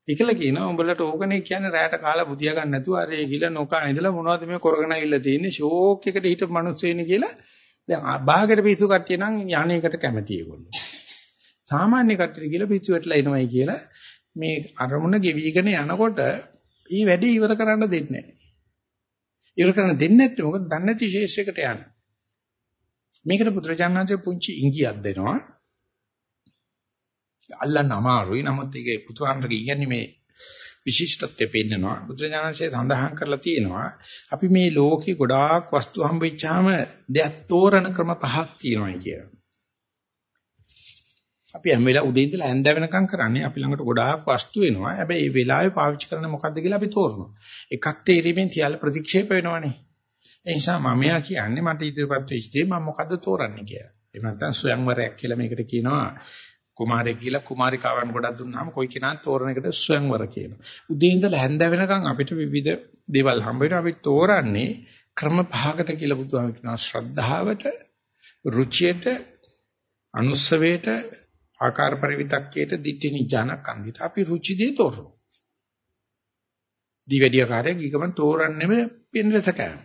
ඒකල කියනවා උඹලට ඕකනේ කියන්නේ රැයට කාලා බුදියා ගන්න නැතුව අර ඒ ගිල නොකා ඉඳලා මොනවද මේ කරගෙන ඇවිල්ලා තියෙන්නේ ෂෝක් එකට හිටපු මිනිස්සු ඉන්නේ කියලා දැන් බාගට පිස්සු කට්ටිය නම් යන්නේකට කැමති ඒගොල්ලෝ. සාමාන්‍ය කට්ටිය කියලා පිස්සු වැටලා එනවයි කියලා මේ අරමුණ ගෙවිගෙන යනකොට ඊ වැඩි ඉවර කරන්න දෙන්නේ නැහැ. ඉවර කරන්න දෙන්නේ නැත්නම් මොකද දන්නේ නැති ශේෂයකට යන්න. මේකට පුත්‍රජානනාංශයේ පුංචි ඉඟියක් දෙනවා. අල්ලන්න අමාරුයි. නමුත් ඒකේ පුතුහාමරගේ කියන්නේ මේ විශිෂ්ටත්වය පෙන්නනවා. බුදුරජාණන්සේ සඳහන් කරලා තියෙනවා අපි මේ ලෝකේ ගොඩාක් වස්තු හම්බෙච්චාම දෙයක් තෝරන ක්‍රම පහක් තියෙනවා කියලා. අපි හැම වෙලාව උදේ ඉඳලා ඇඳ වෙනකම් කරන්නේ අපි ළඟට ගොඩාක් වස්තු එනවා. හැබැයි මේ වෙලාවේ පාවිච්චි කරන්න මොකද්ද කියලා අපි තෝරනවා. එකක් තේරීමෙන් තියලා ප්‍රතික්ෂේප වෙනවනේ. ඒ නිසා මම යා කියන්නේ මට ඉදිරිපත් වෙච්ච දේ මම මොකද්ද තෝරන්නේ කියලා. එහෙම නැත්නම් ස්වයංවරයක් කියලා මේකට කියනවා. කුමාරයෙක් කියලා කුමාරිකාවන් ගොඩක් දුන්නාම කොයි කෙනාත් තෝරන එකට ස්වයංවර කියනවා. උදේ ඉඳලා හැන්ද වෙනකන් අපිට විවිධ දේවල් හම්බ වෙනවා. අපි තෝරන්නේ ක්‍රම පහකට කියලා බුදුහාම කියනවා. ශ්‍රද්ධාවට, රුචියට, අනුස්සවයට, ආකාර පරිවිතක්කයට, ditthi නිජානක් අන්දිට. අපි රුචි දේ තෝරනවා. දිවැඩිය කාර්යයක් ඊගමන් තෝරන්නෙම පින්රත කෑම.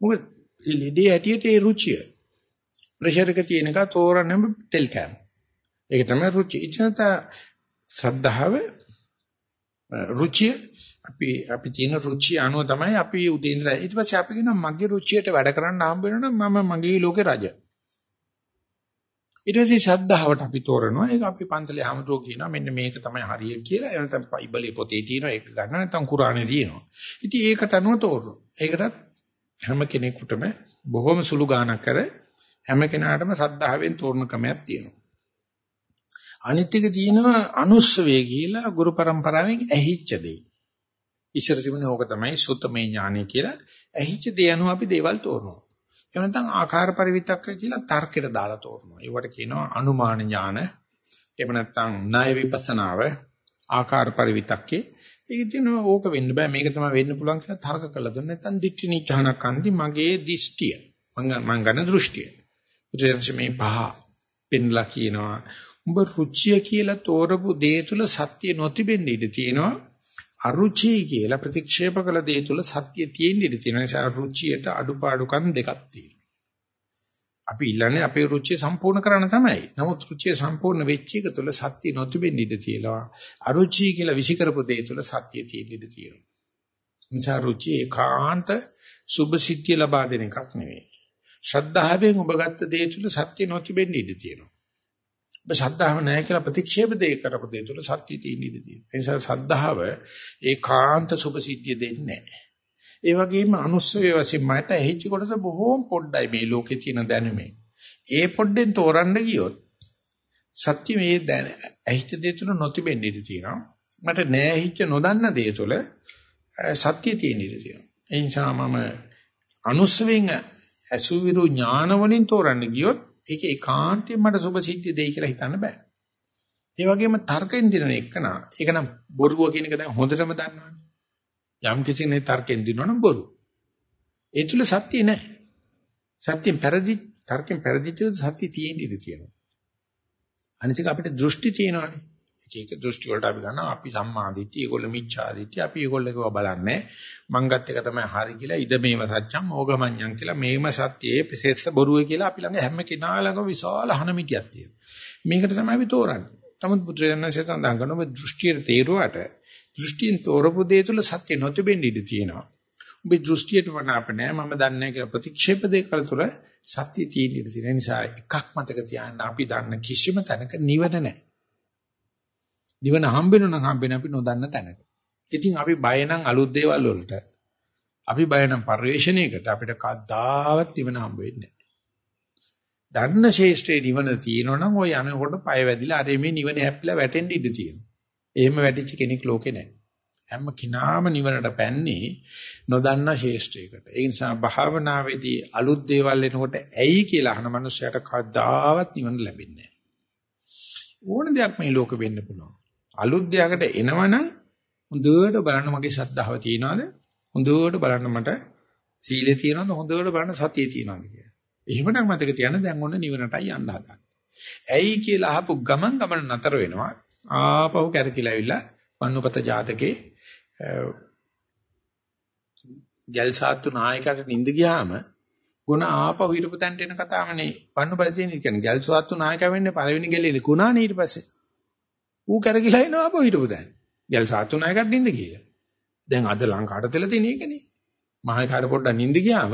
මොකද ඉලිදී ඇටියට ඒ රුචිය. ප්‍රෙෂර් එක තියෙන එක තෝරන්නෙම තෙල් කෑම. ඒක තමයි රුචි. ඉතනත ශ්‍රද්ධාව රුචිය අපි අපි තියෙන රුචිය අනුව තමයි අපි උදේ ඉඳලා ඊට පස්සේ අපි කියනවා මගේ රුචියට වැඩ කරන්න හම්බ වෙනවනම් මම මගේ ලෝකේ රජ. ඊට පස්සේ ශ්‍රද්ධාවට අපි තෝරනවා. ඒක අපි පන්සලේ හැමතෝ කියනවා මෙන්න මේක තමයි හරිය කියලා. එහෙම නැත්නම් බයිබලයේ පොතේ තියෙනවා ඒක ගන්න නැත්නම් කුරානේ තියෙනවා. ඉතින් ඒකට අනුව තෝරනවා. ඒකටත් හැම කෙනෙකුටම බොහොම සුළු ගාණක් කර හැම කෙනාටම ශ්‍රද්ධාවෙන් තෝරන ක්‍රමයක් තියෙනවා. අනිත් එක තියෙනවා අනුස්සවේ කියලා ගුරු પરම්පරාවෙන් ඇහිච්ච දෙයි. ඉස්සර තිබුණේ ඕක තමයි සුත්තමේ ඥානය කියලා. ඇහිච්ච දේ අනුව අපි දේවල් තෝරනවා. එහෙම නැත්නම් ආකාර පරිවිතක්ක කියලා තර්කයට දාලා තෝරනවා. ඒවට කියනවා අනුමාන ඥාන. එහෙම නැත්නම් ණය විපස්සනාව ආකාර පරිවිතක්කේ. ඒක තියෙනවා ඕක වෙන්න බෑ මේක තමයි වෙන්න පුළුවන් කියලා තර්ක කළා දුන්න නැත්නම් දිට්ඨි නිචානක් අන්ති මගේ දිෂ්ටිය. මං ගන්න දෘෂ්ටිය. ඊට මේ පහ පෙන්ලා කියනවා උඹ රුචිය කියලා තෝරපු දේ තුල සත්‍ය නොතිබෙන්න ඉඩ තියෙනවා. අරුචි කියලා ප්‍රතික්ෂේප කළ දේ තුල සත්‍ය තියෙන්න ඉඩ තියෙනවා. ඒ නිසා රුචියට අඩුපාඩුකම් දෙකක් තියෙනවා. අපි ඉල්ලන්නේ අපේ රුචිය සම්පූර්ණ කරන්න තමයි. නමුත් රුචිය සම්පූර්ණ වෙච්ච එක තුල සත්‍ය නොතිබෙන්න ඉඩ තියෙනවා. අරුචි කියලා විසිකරපු දේ තුල සත්‍ය තියෙන්න ඉඩ තියෙනවා. නිසා රුචි ඒකාන්ත සුභ සිද්ධිය ලබා දෙන එකක් නෙවෙයි. ශ්‍රද්ධාවෙන් ඔබ ගත්ත දේ තුල සත්‍ය නොතිබෙන්න ඉඩ තියෙනවා. ඔබ ශ්‍රද්ධාව නැහැ කියලා ප්‍රතික්ෂේප දෙය කරපු දේ තුළ සත්‍ය තියෙන ඉඩ තියෙනවා. ඒ නිසා ශ්‍රද්ධාව ඒකාන්ත සුභසිද්ධිය දෙන්නේ නැහැ. ඒ වගේම අනුස්සය වශයෙන් මට ඇහිච්ච කොටස බොහෝම පොඩ්ඩයි මේ ලෝකේ තියෙන දැනුමේ. ඒ පොඩ්ඩෙන් තෝරන්න ගියොත් සත්‍ය මේ දැන ඇහිච්ච දේ තුළ නොතිබෙන්න ඉඩ තියෙනවා. මට නෑ ඇහිච්ච නොදන්න දේ තුළ සත්‍ය තියෙන ඉඩ තියෙනවා. ඒ නිසා මම අනුස්සවෙන් අසුවිරු ඥාන වලින් තෝරන්න ගියොත් ඒක ඒකාන්තයෙන් මට සුභ සිද්ධිය දෙයි කියලා හිතන්න බෑ. ඒ වගේම තර්කෙන් දිනන එකන ඒක නම් බොරුව කියන එක දැන් හොඳටම දන්නවනේ. යම් කිසි කෙනෙක් තර්කෙන් දිනනවනම් බොරු. ඒ තුල සත්‍ය නැහැ. සත්‍යෙන් පෙරදි තර්කෙන් පෙරදිච්ච සත්‍ය තියෙන්න ඉඩ තියෙනවා. අනිත් එක අපිට දෘෂ්ටි තියෙනවානේ. එක එක දෘෂ්ටි වලට අපි ගන්නවා. අපි සම්මාදිට්ඨිය ඒගොල්ලෝ මිච්ඡාදිට්ඨිය. අපි ඒගොල්ලෝ ඒවා බලන්නේ. මං ගත් එක තමයි හරි කියලා. ඉද මේව සත්‍යම් ඕගමඤ්ඤං කියලා. මේම සත්‍යයේ ප්‍රසෙස්ස බොරුවේ කියලා අපි ළඟ හැම කෙනා ළඟ විශාල හනමිටියක් තියෙනවා. මේකට තමයි අපි තෝරන්නේ. නමුත් බුදුරජාණන්සේ සඳහන් කරන මේ දෘෂ්ටියේ තේරුවට දෘෂ්ටියෙන් තෝරපු දේ තුල සත්‍ය නොතිබෙන්න ඉඩ තියෙනවා. ඔබේ දෘෂ්ටියට වනාප නැහැ මම දන්නේ කියලා ප්‍රතික්ෂේප දෙක කල තුල සත්‍ය තියෙන ඉඩ තියෙන නිසා එකක් මතක තියාගන්න අපි දන්න කිසිම තැනක නිවන නැහැ නිවන හම්බෙන්න නම් හම්බෙන්නේ අපි නොදන්න තැනක. ඉතින් අපි බය නම් අලුත් දේවල් වලට. අපි බය නම් පරිවේශණයකට අපිට කද්දාවත් නිවන හම්බ වෙන්නේ නැහැ. දන්න ශේෂ්ත්‍රයේ නිවන තියෙනවනම් ওই යනකොට පය වැදිලා අර මේ නිවන හැප්පිලා වැටෙන්න ඉඩ තියෙනවා. එහෙම වැටිච්ච කෙනෙක් ලෝකේ නැහැ. හැම කිනාම නිවනට පැන්නේ නොදන්න ශේෂ්ත්‍රයකට. ඒ නිසා භාවනාවේදී අලුත් දේවල් එනකොට ඇයි කියලා අහන මනුස්සයට කද්දාවත් නිවන ලැබෙන්නේ නැහැ. ඕන දෙයක් මේ ලෝකෙ වෙන්න පුළුවන්. අලුත් දෙයකට එනවනම් හොඳට බලන්න මගේ ශ්‍රද්ධාව තියනවාද? හොඳට බලන්න මට සීලය තියනවාද? හොඳට බලන්න සතිය තියනවාද කියලා. එහෙමනම් මතක තියාගන්න දැන් ඔන්න නිවනටයි යන්න හදන්නේ. ඇයි කියලා අහපු ගමන් ගමන නතර වෙනවා. ආපහු කැරකිලා ඇවිල්ලා වන්නුපත ජාතකේ ගල් සාත්තු නායකට නිඳ ගියාම ගුණ ආපහු හිටපු තැනට එන කතාවනේ වන්නුපත තියෙන කියන්නේ ගල් සාත්තු නායක වෙන්නේ පළවෙනි ගෙලේ කුණානේ ඊට පස්සේ. ඌ කැරකිලා එනවා ආපහු හිටපු තැන. ගල් සාත්තු නායකට නිඳ කියලා. දැන් අද ලංකාවට තෙල තියෙන එකනේ. මහේකාට පොඩ්ඩක් නිඳ ගියාම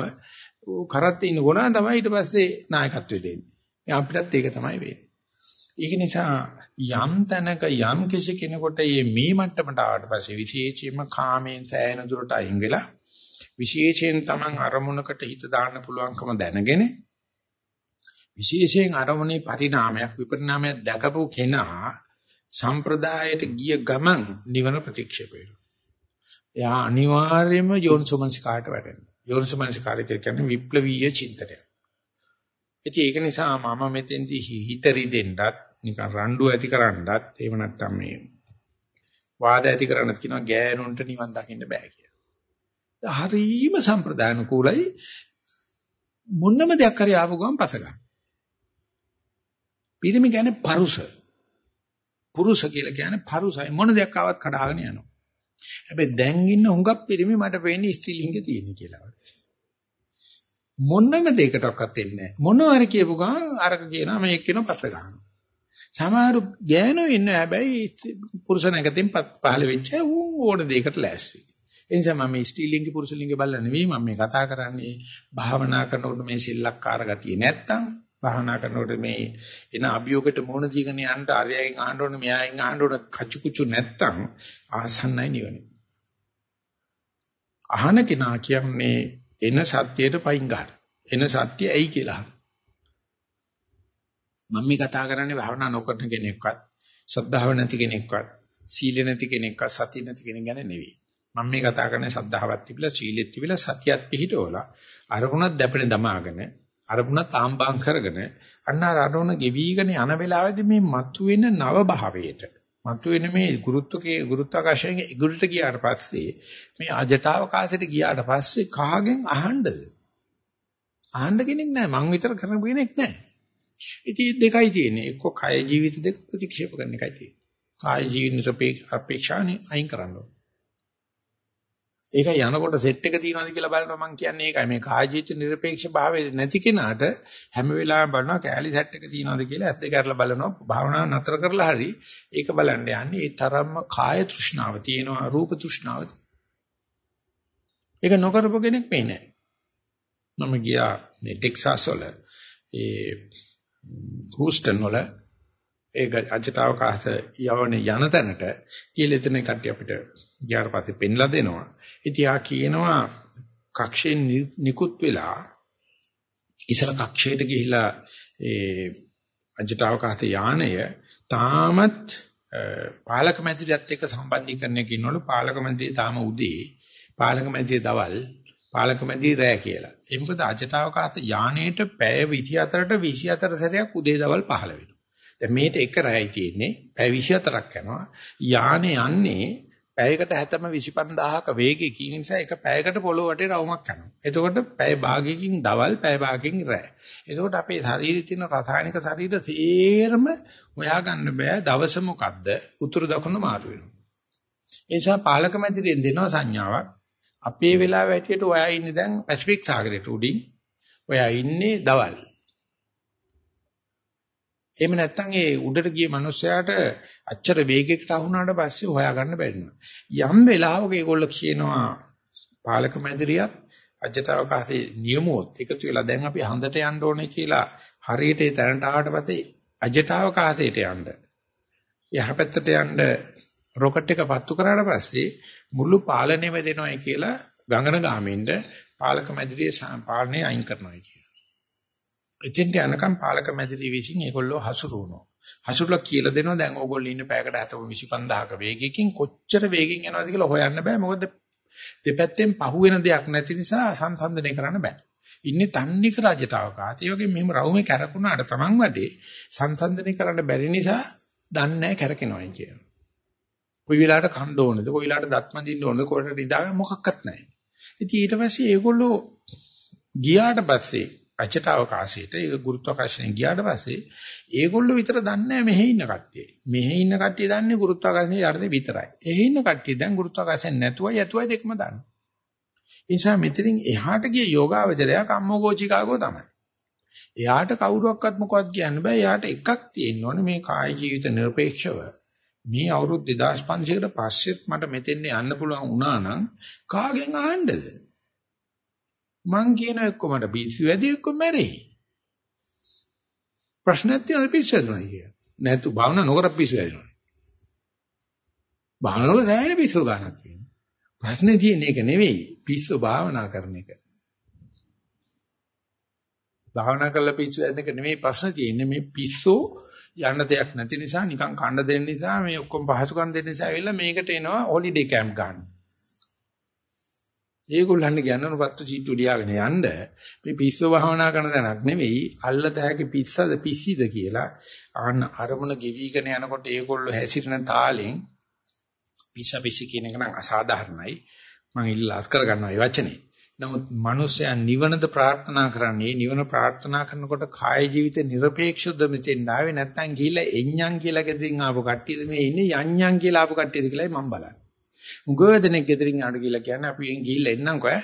කරත් ඉන්න ගුණා තමයි ඊට පස්සේ නායකත්වය දෙන්නේ. අපිටත් ඒක තමයි වෙන්නේ. ඒක නිසා යම් තැනක යම් කිසි කෙනෙකුට මේ මට්ටමට ආවට පස්සේ විශේෂයෙන්ම කාමයෙන් සෑහෙන දුරට අයින් වෙලා විශේෂයෙන් Taman අරමුණකට හිත දාන්න පුළුවන්කම දැනගෙන විශේෂයෙන් අරමුණේ පරිණාමයක් විපරිණාමයක් දැකපු කෙනා සම්ප්‍රදායට ගිය ගමන් නිවන ප්‍රතික්ෂේප වෙනවා. එයා අනිවාර්යයෙන්ම යෝනිසෝමනසිකාට වැටෙනවා. යෝනිසෝමනසිකාරය කියන්නේ විප්ලවීය චින්තනය. ඉතින් ඒක නිසා මම මෙතෙන්දී හිතරි දෙන්නත් නිකන් රණ්ඩු ඇති කරන්නත් එහෙම නැත්නම් මේ වාද ඇති කරන්නත් කියනවා ගෑනුන්ට නිවන් දකින්න බෑ කියලා. හරීම සම්ප්‍රදාන කුලයි මොන්නම දෙයක් හරි ආපු ගමන් පස ගන්න. පිරිමි කියන්නේ පරුස. පුරුෂ කියලා කියන්නේ පරුසයි මොන දෙයක් ආවත් කඩාගෙන යනවා. හැබැයි දැන් ඉන්න හුඟක් පිරිමි මට පේන්නේ ස්ත්‍රීලිංගේ තියෙන කියලා. මොනම දෙයකටවත් දෙන්නේ නැහැ. මොනවාරි කියපු ගමන් අරක කියනවා මේක කියනවා පස්ස ගන්නවා. සමහර ගෑනෝ ඉන්න හැබැයි පුරුෂ නැගතින් පහළ වෙච්ච උන් ඕන දෙයකට ලෑස්ති. ඒ නිසා මම ස්ත්‍රීලිංග පුරුෂලිංග බලලා නෙවෙයි මම මේ කතා කරන්නේ භාවනා කරනකොට මේ සිල්ලක්කාර ගතිය නැත්තම් භාවනා කරනකොට මේ එන අභියෝගයට මුහුණ දීගෙන යන්න අරයන් අහන්න ඕනේ මෙයායින් අහන්න ඕනේ කචු කුචු නැත්තම් ආසන්නයි නිවන. අහන කෙනා කියන්නේ එන සත්‍යයට පයින් ගන්න. එන සත්‍ය ඇයි කියලා. මම මේ කතා කරන්නේ භාවනා නොකරන කෙනෙක්වත්, ශ්‍රද්ධාව නැති කෙනෙක්වත්, සීල නැති කෙනෙක්වත්, සති නැති කෙනෙක් ගැන නෙවෙයි. මම මේ කතා කරන්නේ ශ්‍රද්ධාවක් තිබිලා, සීලෙත් තිබිලා, සතියත් පිහිටවලා, අරමුණක් දැපෙන දමාගෙන, අරමුණක් තාම්බාම් කරගෙන, අන්න අරමුණ ගෙවිගෙන යන වෙලාවේදී මේ මතුවෙන නව භාවයට මතුවෙන මේ ගුරුත්වකේ ගුරුත්වාකර්ෂණයේ ඉගුරුට ගියාට පස්සේ මේ අජටාවකාශයට ගියාට පස්සේ කහගෙන් අහන්නද? අහන්න කෙනෙක් නැහැ. මං විතර කරන කෙනෙක් නැහැ. ඉතින් දෙකයි තියෙන්නේ. එක්ක කය ජීවිත දෙක ප්‍රතික්ෂේප කරන එකයි තියෙන්නේ. කාය ජීවිත අපේක්ෂානේ අයින් කරන්න ඕනේ. ඒක යනකොට සෙට් එක තියනවාද කියලා බලනවා මම කියන්නේ ඒකයි. මේ කායිජීත නිර්පේක්ෂ භාවයේ නැති කෙනාට හැම වෙලාවෙම බලනවා කැලි සෙට් එක තියනවාද කියලා ඇද්ද කරලා බලනවා. භාවනාව නතර කරලා හරි ඒක බලන්න යන්නේ ඒ තරම්ම කාය තෘෂ්ණාව තියෙනවා රූප තෘෂ්ණාව ඒක නොකරපු කෙනෙක් මේ නැහැ මම ගියා මේ ටෙක්සාස් වල. ඒ හූස්ටන් වල. ඒ අජිතාවකාශ යවන යන තැනට. කියලා එතන කට්ටිය අපිට ගියාට පස්සේ පෙන්ලා දෙනවා. ඉතින් ආ කියනවා කක්ෂයෙන් නිකුත් වෙලා ඉසල කක්ෂයට ගිහිලා ඒ අජටවකාශ යානය තාමත් පාලක මැදිරියත් එක්ක සම්බන්ධීකරණය කරනවලු පාලක මැදිරිය තාම උදේ පාලක මැදිරිය දවල් පාලක මැදිරිය රැ කියලා. ඒ මොකද අජටවකාශ යානයේට පැය 24ට 24 සැරයක් උදේ දවල් පහළ වෙනවා. දැන් මේට එක රැයි තියෙන්නේ පැය 24ක් යනවා. යානේ යන්නේ පැයකට හැතම 25000ක වේගයකින් නිසා එක පැයකට පොළොව වටේ රවුමක් යනවා. එතකොට පැය භාගයකින් දවල් පැය භාගයකින් රැ. එතකොට අපේ ශරීරයේ තියෙන රසායනික ශරීර තේරම හොයාගන්න බෑ දවස මොකද්ද උතුරු දකුණ මාරු වෙනවා. ඒ නිසා පාලක මැදිරියෙන් දෙනවා සංඥාවක්. අපේ වෙලාව ඇටියට ඔයා ඉන්නේ දැන් පැසිෆික් සාගරයට උඩින්. ඔයා ඉන්නේ දවල්. එහෙම නැත්නම් ඒ උඩට ගිය මනුස්සයාට අච්චර වේගයකට අහුණාට පස්සේ හොයාගන්න බැරිනවා. යම් වෙලාවක ඒගොල්ලෝ කියනවා පාලක මැදිරියත් අජටවකාශයේ නියමුවොත් එකතු වෙලා දැන් අපි හඳට යන්න ඕනේ කියලා හරියට ඒ තැනට ආවට පස්සේ අජටවකාශයට යන්න. යහපැත්තට යන්න රොකට් එක පත්තු කරාට පස්සේ මුළු පාලනයම දෙනවයි කියලා ගංගන ගාමින්ද පාලක මැදිරියේ පාලනය අයින් කරනවා කියලා. එතෙන්ට යනකම් පාලක මැදිරි විසින් ඒගොල්ලෝ හසුරුවනවා. හසුරුලා කියලා දෙනවා දැන් ඕගොල්ලෝ ඉන්න පැයකට 75000ක වේගයකින් කොච්චර වේගෙන් යනවද කියලා හොයන්න බෑ. මොකද දෙපැත්තෙන් පහුවෙන දෙයක් නැති නිසා සංසන්දනය කරන්න බෑ. ඉන්නේ තන්නික රජතාවකාත. ඒ වගේ මෙහෙම රවුමේ කැරකුණාට Taman වැඩේ සංසන්දනය කරන්න බැරි නිසා දන්නේ නැහැ කැරකෙනවයි කියන. කොයි වෙලාවට කණ්ඩ ඕනද? කොයි වෙලාවට දත් මදින්න ඕනද? කොහෙට ඉඳාගෙන මොකක්වත් නැහැ. ඉතින් ඊට පස්සේ ඒගොල්ලෝ ගියාට පස්සේ අචට අවකාශයට ඒක ගුරුත්වාකර්ෂණය ගියාට පස්සේ ඒගොල්ලෝ විතර දන්නේ මෙහෙ ඉන්න කට්ටිය. මෙහෙ ඉන්න කට්ටිය දන්නේ ගුරුත්වාකර්ෂණය යටතේ විතරයි. එහෙ ඉන්න කට්ටිය දැන් ගුරුත්වාකර්ෂණ නැතුවයි යතුවයි දෙකම දන්නේ. ඒ නිසා මෙතනින් එහාට ගිය යෝගාවචරය කම්මෝගෝචිකාගෝ තමයි. එයාට කවුරුවක්වත් මොකවත් කියන්න බෑ. එයාට එකක් තියෙන්න ඕනේ මේ කාය ජීවිත නිර්පේක්ෂව. මේ අවුරුදු 2500කට පස්සෙත් මට මෙතෙන් යන්න පුළුවන් වුණා නම් කාගෙන් අහන්නද? මං කියන එක්ක මට පිස්සු වැඩි එක්ක මැරෙයි. ප්‍රශ්නයක් තියෙනවා පිස්සු වැඩනවා කිය. නැතු භාවනා නොකර පිස්සු වැඩනවා. භාවනාව දැනෙන පිස්සු ගන්නක් තියෙනවා. ප්‍රශ්නේ තියෙන්නේ ඒක නෙවෙයි පිස්සු භාවනා කරන එක. භාවනා කරලා පිස්සු වැඩන එක නෙවෙයි ප්‍රශ්න තියෙන්නේ මේ පිස්සෝ යන්න දෙයක් නැති නිසා නිකන් කණ්ඩ දෙන්න නිසා මේ ඔක්කොම පහසුකම් දෙන්න නිසා ඇවිල්ලා මේකට එනවා හොලිඩේ කැම්ප් ගන්න. ඒගොල්ලන් කියන්නේ උපත්තු සීට්ටු ලියාගෙන යන්න මේ පිස්සු භාවනා කරන තැනක් නෙවෙයි අල්ලත හැකි පිස්සද පිස්සිද කියලා ආන්න අරමුණ ගෙවිගෙන යනකොට ඒගොල්ලෝ හැසිරෙන තාලෙන් පිස්ස පිස්සි කියන එක නම් අසාධාරණයි. මම ඉල්ලාස් කරගන්නවා මේ වචනේ. නමුත් මිනිසයා නිවනද ප්‍රාර්ථනා කරන්නේ නිවන ප්‍රාර්ථනා කරනකොට කාය ජීවිත নিরপেক্ষද මෙතෙන් ආවේ නැත්නම් ගිහිලා එඤ්ඤං කියලා ගෙදින් ආපු කට්ටියද මේ ඉන්නේ යඤ්ඤං කියලා ආපු කට්ටියද කියලායි මම බලන්නේ. උගෝදෙනෙක් ගෙදරින් ආඩ කියලා කියන්නේ අපි එන් ගිහිල්ලා එන්නම්කෝ.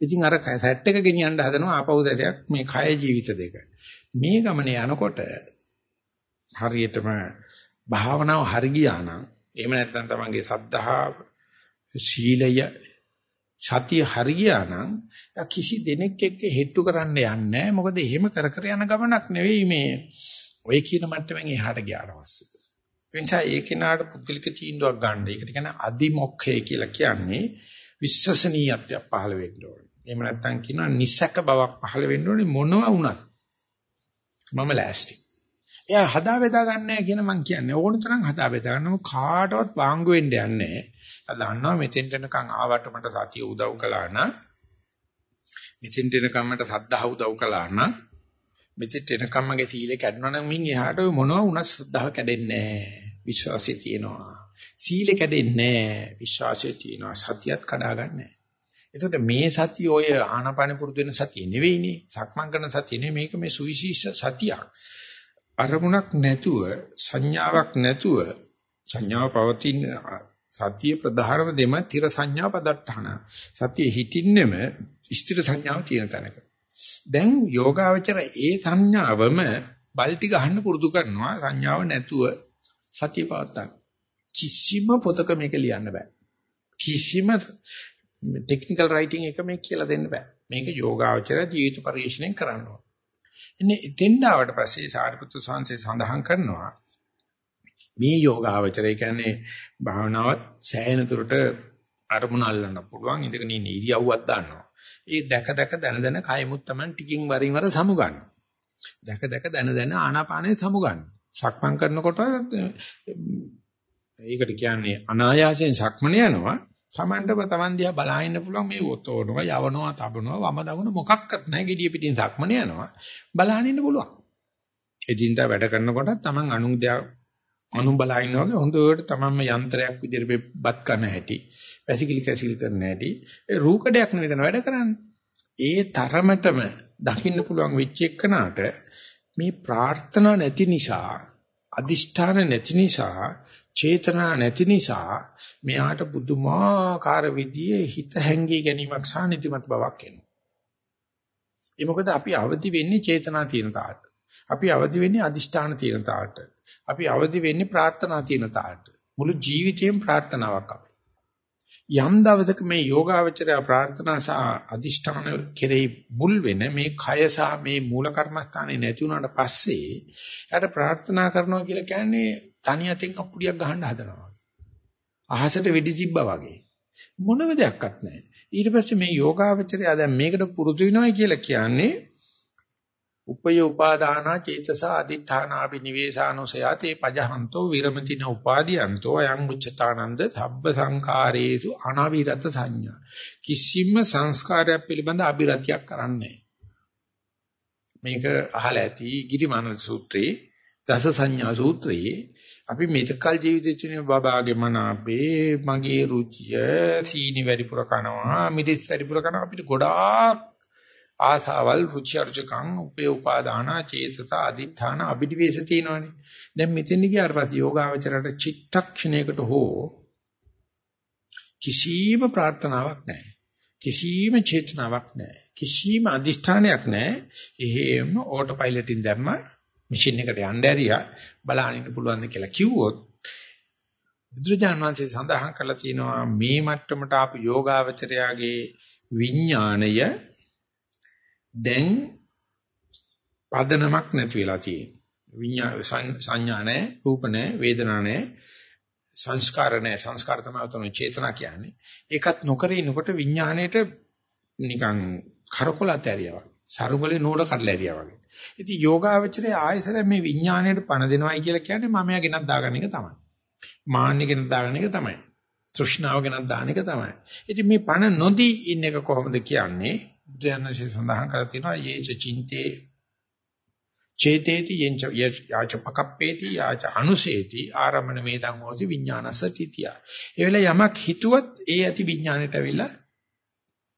ඉතින් අර සැට් එක ගෙනියන්න හදනවා ආපහු දැරයක් මේ කාය ජීවිත දෙක. මේ ගමනේ යනකොට හරියටම භාවනාව හරි ගියා නම් එහෙම නැත්නම් තමන්ගේ සද්ධා ශීලය සතිය හරියා නම් කිසි දෙනෙක් එක්ක හෙට්ටු කරන්න යන්නේ මොකද එහෙම කර කර යන ගමනක් නෙවෙයි මේ ඔය කියන මට්ටමින් එහාට ගියාට පස්සේ. ඒ නිසා ඒ කෙනාට පුද්ගලික තීන්දුවක් ගන්න. ඒකට කියන අදිමොක්ඛය කියලා කියන්නේ විශ්වසනීයත්වය පහළ වෙන්න ඕනේ. එහෙම නැත්නම් කියනවා නිසක බවක් පහළ වෙන්න ඕනේ මොනවා වුණත්. මම ලෑස්ති. එයා හදා බෙදා ගන්නෑ කියන මං කියන්නේ ඕන තරම් හදා බෙදා ගන්නම කාටවත් වාංගු වෙන්න යන්නේ නැහැ. ආ දන්නවා මෙතෙන්ට එනකන් ආවට මට සතිය උදව් කළා නම් මෙතෙන්ට එනකන් මට සද්ධා උදව් කළා නම් මෙතෙන්ට එනකන් මගේ සීලය කැඩුණා නම් මින් එහාට මොනවා වුණත් සද්ධාව කැඩෙන්නේ නැහැ. විශ්වාසය තියෙනවා. සීලය කැඩෙන්නේ නැහැ. විශ්වාසය තියෙනවා. සතියත් කඩාගන්නේ එතකොට මේ සතිය ඔය ආනාපාන පුරුදු වෙන සතිය නෙවෙයිනේ. සක්මන් කරන සතිය නෙවෙයි මේක මේ සුවිශේෂ සතියක්. අරමුණක් නැතුව සංඥාවක් නැතුව සංඥාව පවතින සතිය ප්‍රධානම දෙම තිර සංඥා පදට්ටහන සතිය හිටින්නෙම ස්ථිර සංඥාව තියෙන තැනක දැන් යෝගාවචර ඒ සංඥාවම බල්ටි ගහන්න පුරුදු කරනවා සංඥාව නැතුව සතිය පවත්තන්න කිසිම පොතක මේක ලියන්න බෑ කිසිම ටෙක්නිකල් රයිටින් එක මේක කියලා දෙන්න බෑ මේක යෝගාවචර ජීවිත පරිශ්‍රණය කරන්න ඕන එන්නේ එතෙන් ආවට පස්සේ සාරිපුත්‍ර සංසේ සඳහන් කරනවා මේ යෝගාවචරය කියන්නේ භාවනාවත් සෑහෙන දුරට අරමුණ අල්ලන්න පුළුවන් ඉඳගෙන ඉන්න ඉරියව්වක් දාන්නවා. ඒ දැක දැක දන දන කයමුත් Taman ටිකින් වරින් වර සමු ගන්න. දැක දැක දන දන ආනාපානේ සමු ගන්න. සක්මන් කරනකොට ඒකට කියන්නේ අනායාසයෙන් සක්මන යනවා. Tamandම Taman දිහා බලා ඉන්න පුළුවන් මේ ඔතෝනවා යවනවා තබනවා වම දකුණ මොකක්වත් නැහැ. gediya පිටින් සක්මන යනවා. බලාගෙන ඉන්න පුළුවන්. එදින්දා වැඩ කරනකොට Taman අනුන් දෙයක් අනුන් බලා ඉන්නවා වගේ හොඳට Tamanම යන්ත්‍රයක් විදිහට බත් කන හැටි වැසිකිලි කැසිකිලි කරන හැටි ඒ රූකඩයක් නෙවෙයි වැඩ කරන්නේ. ඒ තරමටම දකින්න පුළුවන් වෙච්ච එකනට මේ ප්‍රාර්ථනා නැති නිසා අදිෂ්ඨාන නැති නිසා චේතනා නැති නිසා මෙයාට බුදුමාකාර විදියේ හිත හැංගී ගැනීමක් සහ නිදිමත බවක් එනවා. ඒ මොකද අපි අවදි වෙන්නේ චේතනා තියෙන තාට. අපි අවදි වෙන්නේ අදිෂ්ඨාන තියෙන තාට. අපි අවදි වෙන්නේ ප්‍රාර්ථනා තියෙන තාට. මුළු ජීවිතේම ප්‍රාර්ථනාවක් අපි. යම් දවසක මේ යෝගාවචරය ප්‍රාර්ථනා සහ අදිෂ්ඨාන කෙරෙහි මුල් වෙන මේ කය සහ මේ මූල කර්මස්ථානේ නැති වුණාට පස්සේ යාට ප්‍රාර්ථනා කරනවා කියලා කියන්නේ තනි අතෙන් අප්පුඩියක් ගහන්න හදනවා. අහසට වෙඩි තිබ්බා වගේ. මොනම දෙයක්වත් නැහැ. ඊට පස්සේ මේ යෝගාවචරය දැන් මේකට පුරුදු වෙනවා කියලා කියන්නේ උපය උපාදානා චේතස අදිඨානාපි නිවේසානුසයාතේ පජහන්තෝ විරමතින උපාදීයන්තෝ අයං උච්චතානන්ද සබ්බ සංඛාරේසු අනවිරත සංඥා. කිසිම සංස්කාරයක් පිළිබඳ අබිරතියක් කරන්නේ මේක අහලා ඇති ගිරිමාන සූත්‍රයේ දස සංඥා සූත්‍රයේ අපි මෙතකල් ජීවිතේ තියෙන බබාගේ මන අපේ මගේ රුචිය සීනි වැඩිපුර කනවා මිරිස් වැඩිපුර කනවා අපිට ගොඩාක් ආසාවල් රුචි අරුචිකං උපේ උපාදාන චේතස අදිඨාන අභිනිවේෂ තියෙනවනේ. දැන් මෙතෙන් ගියාට පස්සේ යෝගාවචරයට චිත්තක්ෂණයකට හෝ කිසිම ප්‍රාර්ථනාවක් නැහැ. කිසිම චේතනාවක් නැහැ. කිසිම අදිෂ්ඨානයක් නැහැ. එහෙම ඕටෝ පයිලට්ින් දැම්ම මැෂින් එකට යන්න ඇරියා බලන්න පුළුවන් ද කියලා කිව්වොත් බුදුරජාණන් වහන්සේ සඳහන් කළා තියෙනවා මේ මට්ටමට ආපු යෝගාවචරයාගේ විඥාණය දැන් පදනමක් නැති වෙලා තියෙනවා. විඥා සංඥා නැහැ, රූප නැහැ, වේදනා නැහැ, සංස්කාර නැහැ. සංස්කාර තමයි උතන චේතනා කියන්නේ. ඒකත් නොකර ඉනකොට විඥාණයට නිකන් කරකොලත් ඇරියා වගේ. සරුගලේ නූල කඩලා ඇරියා වගේ. ඉතින් යෝගාවචරයේ ආයතන මේ විඥාණයට පණ දෙනවයි කියලා කියන්නේ මම යා ගෙනත් දාගන්න එක තමයි. මාන්නේ ගෙනත් දාගන්න එක තමයි. තෘෂ්ණාව ගෙනත් දාන එක තමයි. ඉතින් මේ පණ නොදී ඉන්න එක කොහොමද කියන්නේ? බුදුන්සේ සඳහන් කරලා තියෙනවා යේච චින්තේ චේතේති යංච යාච පකප්පේති යාච අනුසේති ආරමණ මේතං හෝසි විඥානස තිතිය. ඒ වෙලාව යමක් හිතුවත් ඒ ඇති විඥාණයට ඇවිල්ලා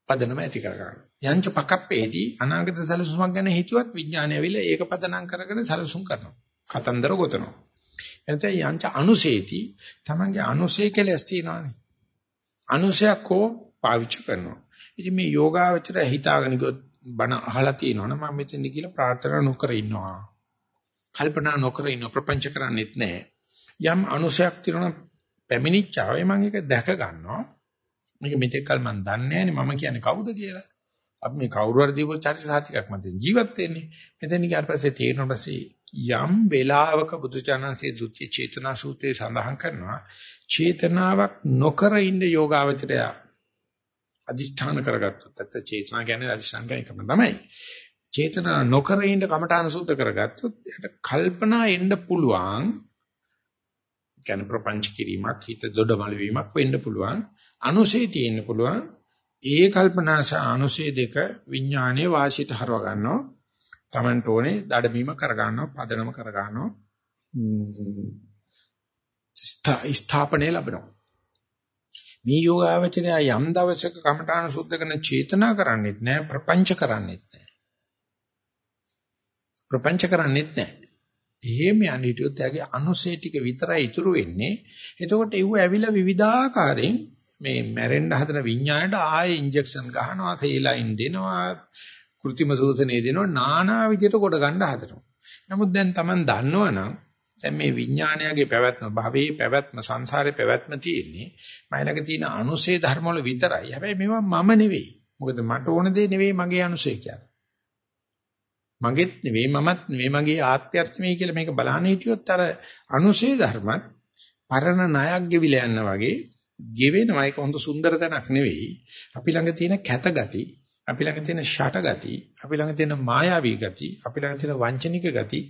පදනම ඇති කරගන්න. යංච පකප්පේති අනාගත සැලසුමක් ගැන හිතුවත් විඥාණය ඇවිල්ලා ඒක පදනම් කරගෙන සැලසුම් කරනවා. කතන්දර ගොතනවා. එතන යංච අනුසේති තමන්ගේ අනුසේ කෙලස් තියනවානේ. අනුසයක් හෝ පාවිච්චි කරනවා. ඉතින් මේ යෝගාවචර හිතාගෙන ගොත් බණ අහලා තියෙනවනේ මම මෙතන කියලා ප්‍රාර්ථනා නොකර ඉන්නවා. කල්පනා නොකර ඉන්න ප්‍රපංච කරන්නේත් නැහැ. යම් අනුසයක් තියෙනවා පැමිණිච්චාවේ මම ඒක දැක ගන්නවා. මේක මෙතෙක් කල මම දන්නේ නැහැ මම කියන්නේ කවුද කියලා. අපි මේ කවුරු හරි දීපු චරිත සාතිකක් මත ජීවත් වෙන්නේ. මෙතන ඊට පස්සේ තේරෙන පස්සේ යම් වෙලාවක බුදුචානන්සේ දුච්ච චේතනා සූත්‍රයේ සඳහන් කරනවා චේතනාවක් නොකර ඉන්න යෝගාවචරය අදිෂ්ඨාන කරගත්තොත් ඇත්ත චේතනා කියන්නේ අදිෂ්ඨාන කියන එකම තමයි. චේතනා නොකර ඉන්න කමඨාන සුද්ධ කරගත්තොත් එයාට කල්පනා එන්න පුළුවන්. කියන්නේ ප්‍රපංච කිරීමක් හිත දොඩමළු වීමක් වෙන්න පුළුවන්. අනුසේ තියෙන්න පුළුවන්. ඒ කල්පනා සහ අනුසේ දෙක විඥානයේ වාසියට හරව ගන්නවා. Tamanට ඕනේ දඩමීම කර ගන්නවා, පදනම කර ගන්නවා. ස්ථාපනය ලැබෙනවා. මේ යෝගාවචරය යම් දවසක කමඨාන සුද්ධ කරන චේතනා කරන්නේත් නැහැ ප්‍රපංච කරන්නේත් නැහැ. ප්‍රපංච කරන්නේත් නැහැ. එහෙම යන්නේටියොත් එයාගේ අනුසය ටික විතරයි ඉතුරු වෙන්නේ. එතකොට ඒව ඇවිල්ලා විවිධාකාරයෙන් මේ මැරෙන්න හදන විඤ්ඤාණයට ආයේ ඉන්ජෙක්ෂන් ගහනවා, තේලයින් දෙනවා, કૃතිම සෝෂණේ දෙනවා, নানা විදිහට කොට ගන්න හදනවා. නමුත් දැන් Taman දන්නවනම් දැන් මේ විඥානයගේ පැවැත්ම භවයේ පැවැත්ම සංසාරේ පැවැත්ම තියෙන්නේ මයිලක තියෙන අනුසේ ධර්ම වල විතරයි. හැබැයි මේවා මම නෙවෙයි. මොකද මට ඕන දේ නෙවෙයි මගේ අනුසේ කියන්නේ. මගේත් නෙවෙයි මමත් නෙවෙයි මගේ ආත්මයත් නෙවෙයි කියලා මේක බලන්න හිටියොත් අර අනුසේ ධර්මත් පරණ ණයක් ගෙවිලා යනවා වගේ ගෙවෙනවා. ඒක හොඳ සුන්දර තැනක් නෙවෙයි. අපි ළඟ තියෙන කැත ගති අපි ළඟ තියෙන ෂට ගති, අපි ළඟ තියෙන මායාවී ගති, අපි ළඟ තියෙන වංචනික ගති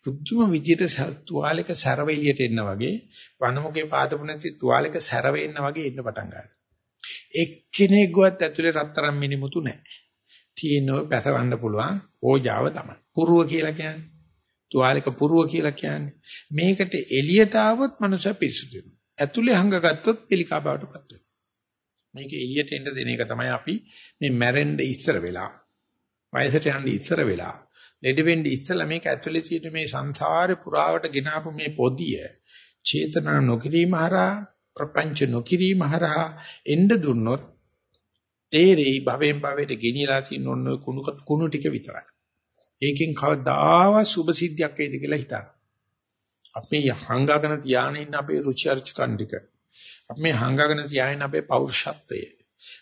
පුදුම විදියට තුවාලයක සැරව එළියට එන්න වගේ වනමුගේ පාදපු නැති තුවාලයක සැරව එන්න වගේ එන්න පටන් ගන්නවා. එක්කෙනෙක්වත් ඇතුලේ රත්තරන් මිනිමුතු නැහැ. තියෙනව පැසවන්න පුළුවන් ඕජාව තමයි. පුරුව කියලා කියන්නේ. තුවාලයක පුරුව කියලා කියන්නේ. මේකට එළියට ආවොත් මනුෂ්‍ය පිරිසුදු වෙනවා. ඇතුලේ හංගගත්තොත් පිළිකා බවට පත් වෙනවා. මේක එළියට එන්න දෙන එක තමයි අපි මේ මැරෙන්න ඉස්සර වෙලා වයසට යන්න ඉස්සර වෙලා ලෙඩ වෙන්න ඉස්සලා මේක ඇතුලේ තියෙන මේ සංසාරේ පුරාවට ගෙනාපු මේ පොදිය චේතනා නොකිරීම හරහා ප්‍රපංච නොකිරීම හරහා එන්න දුන්නොත් තේරෙයි භවෙන් භවයට ගෙනියලා තියෙන ඔන්න කුණු කුණු ටික විතරයි. ඒකෙන් කවදාවත් සුභ සිද්ධියක් වෙයිද කියලා හිතන්න. අපි හංගාගෙන තියාගෙන ඉන්න අපේ රුචි අරුචිකන් ටික අපි මේ හංගගෙන තියාගෙන අපේ පෞරුෂත්වය.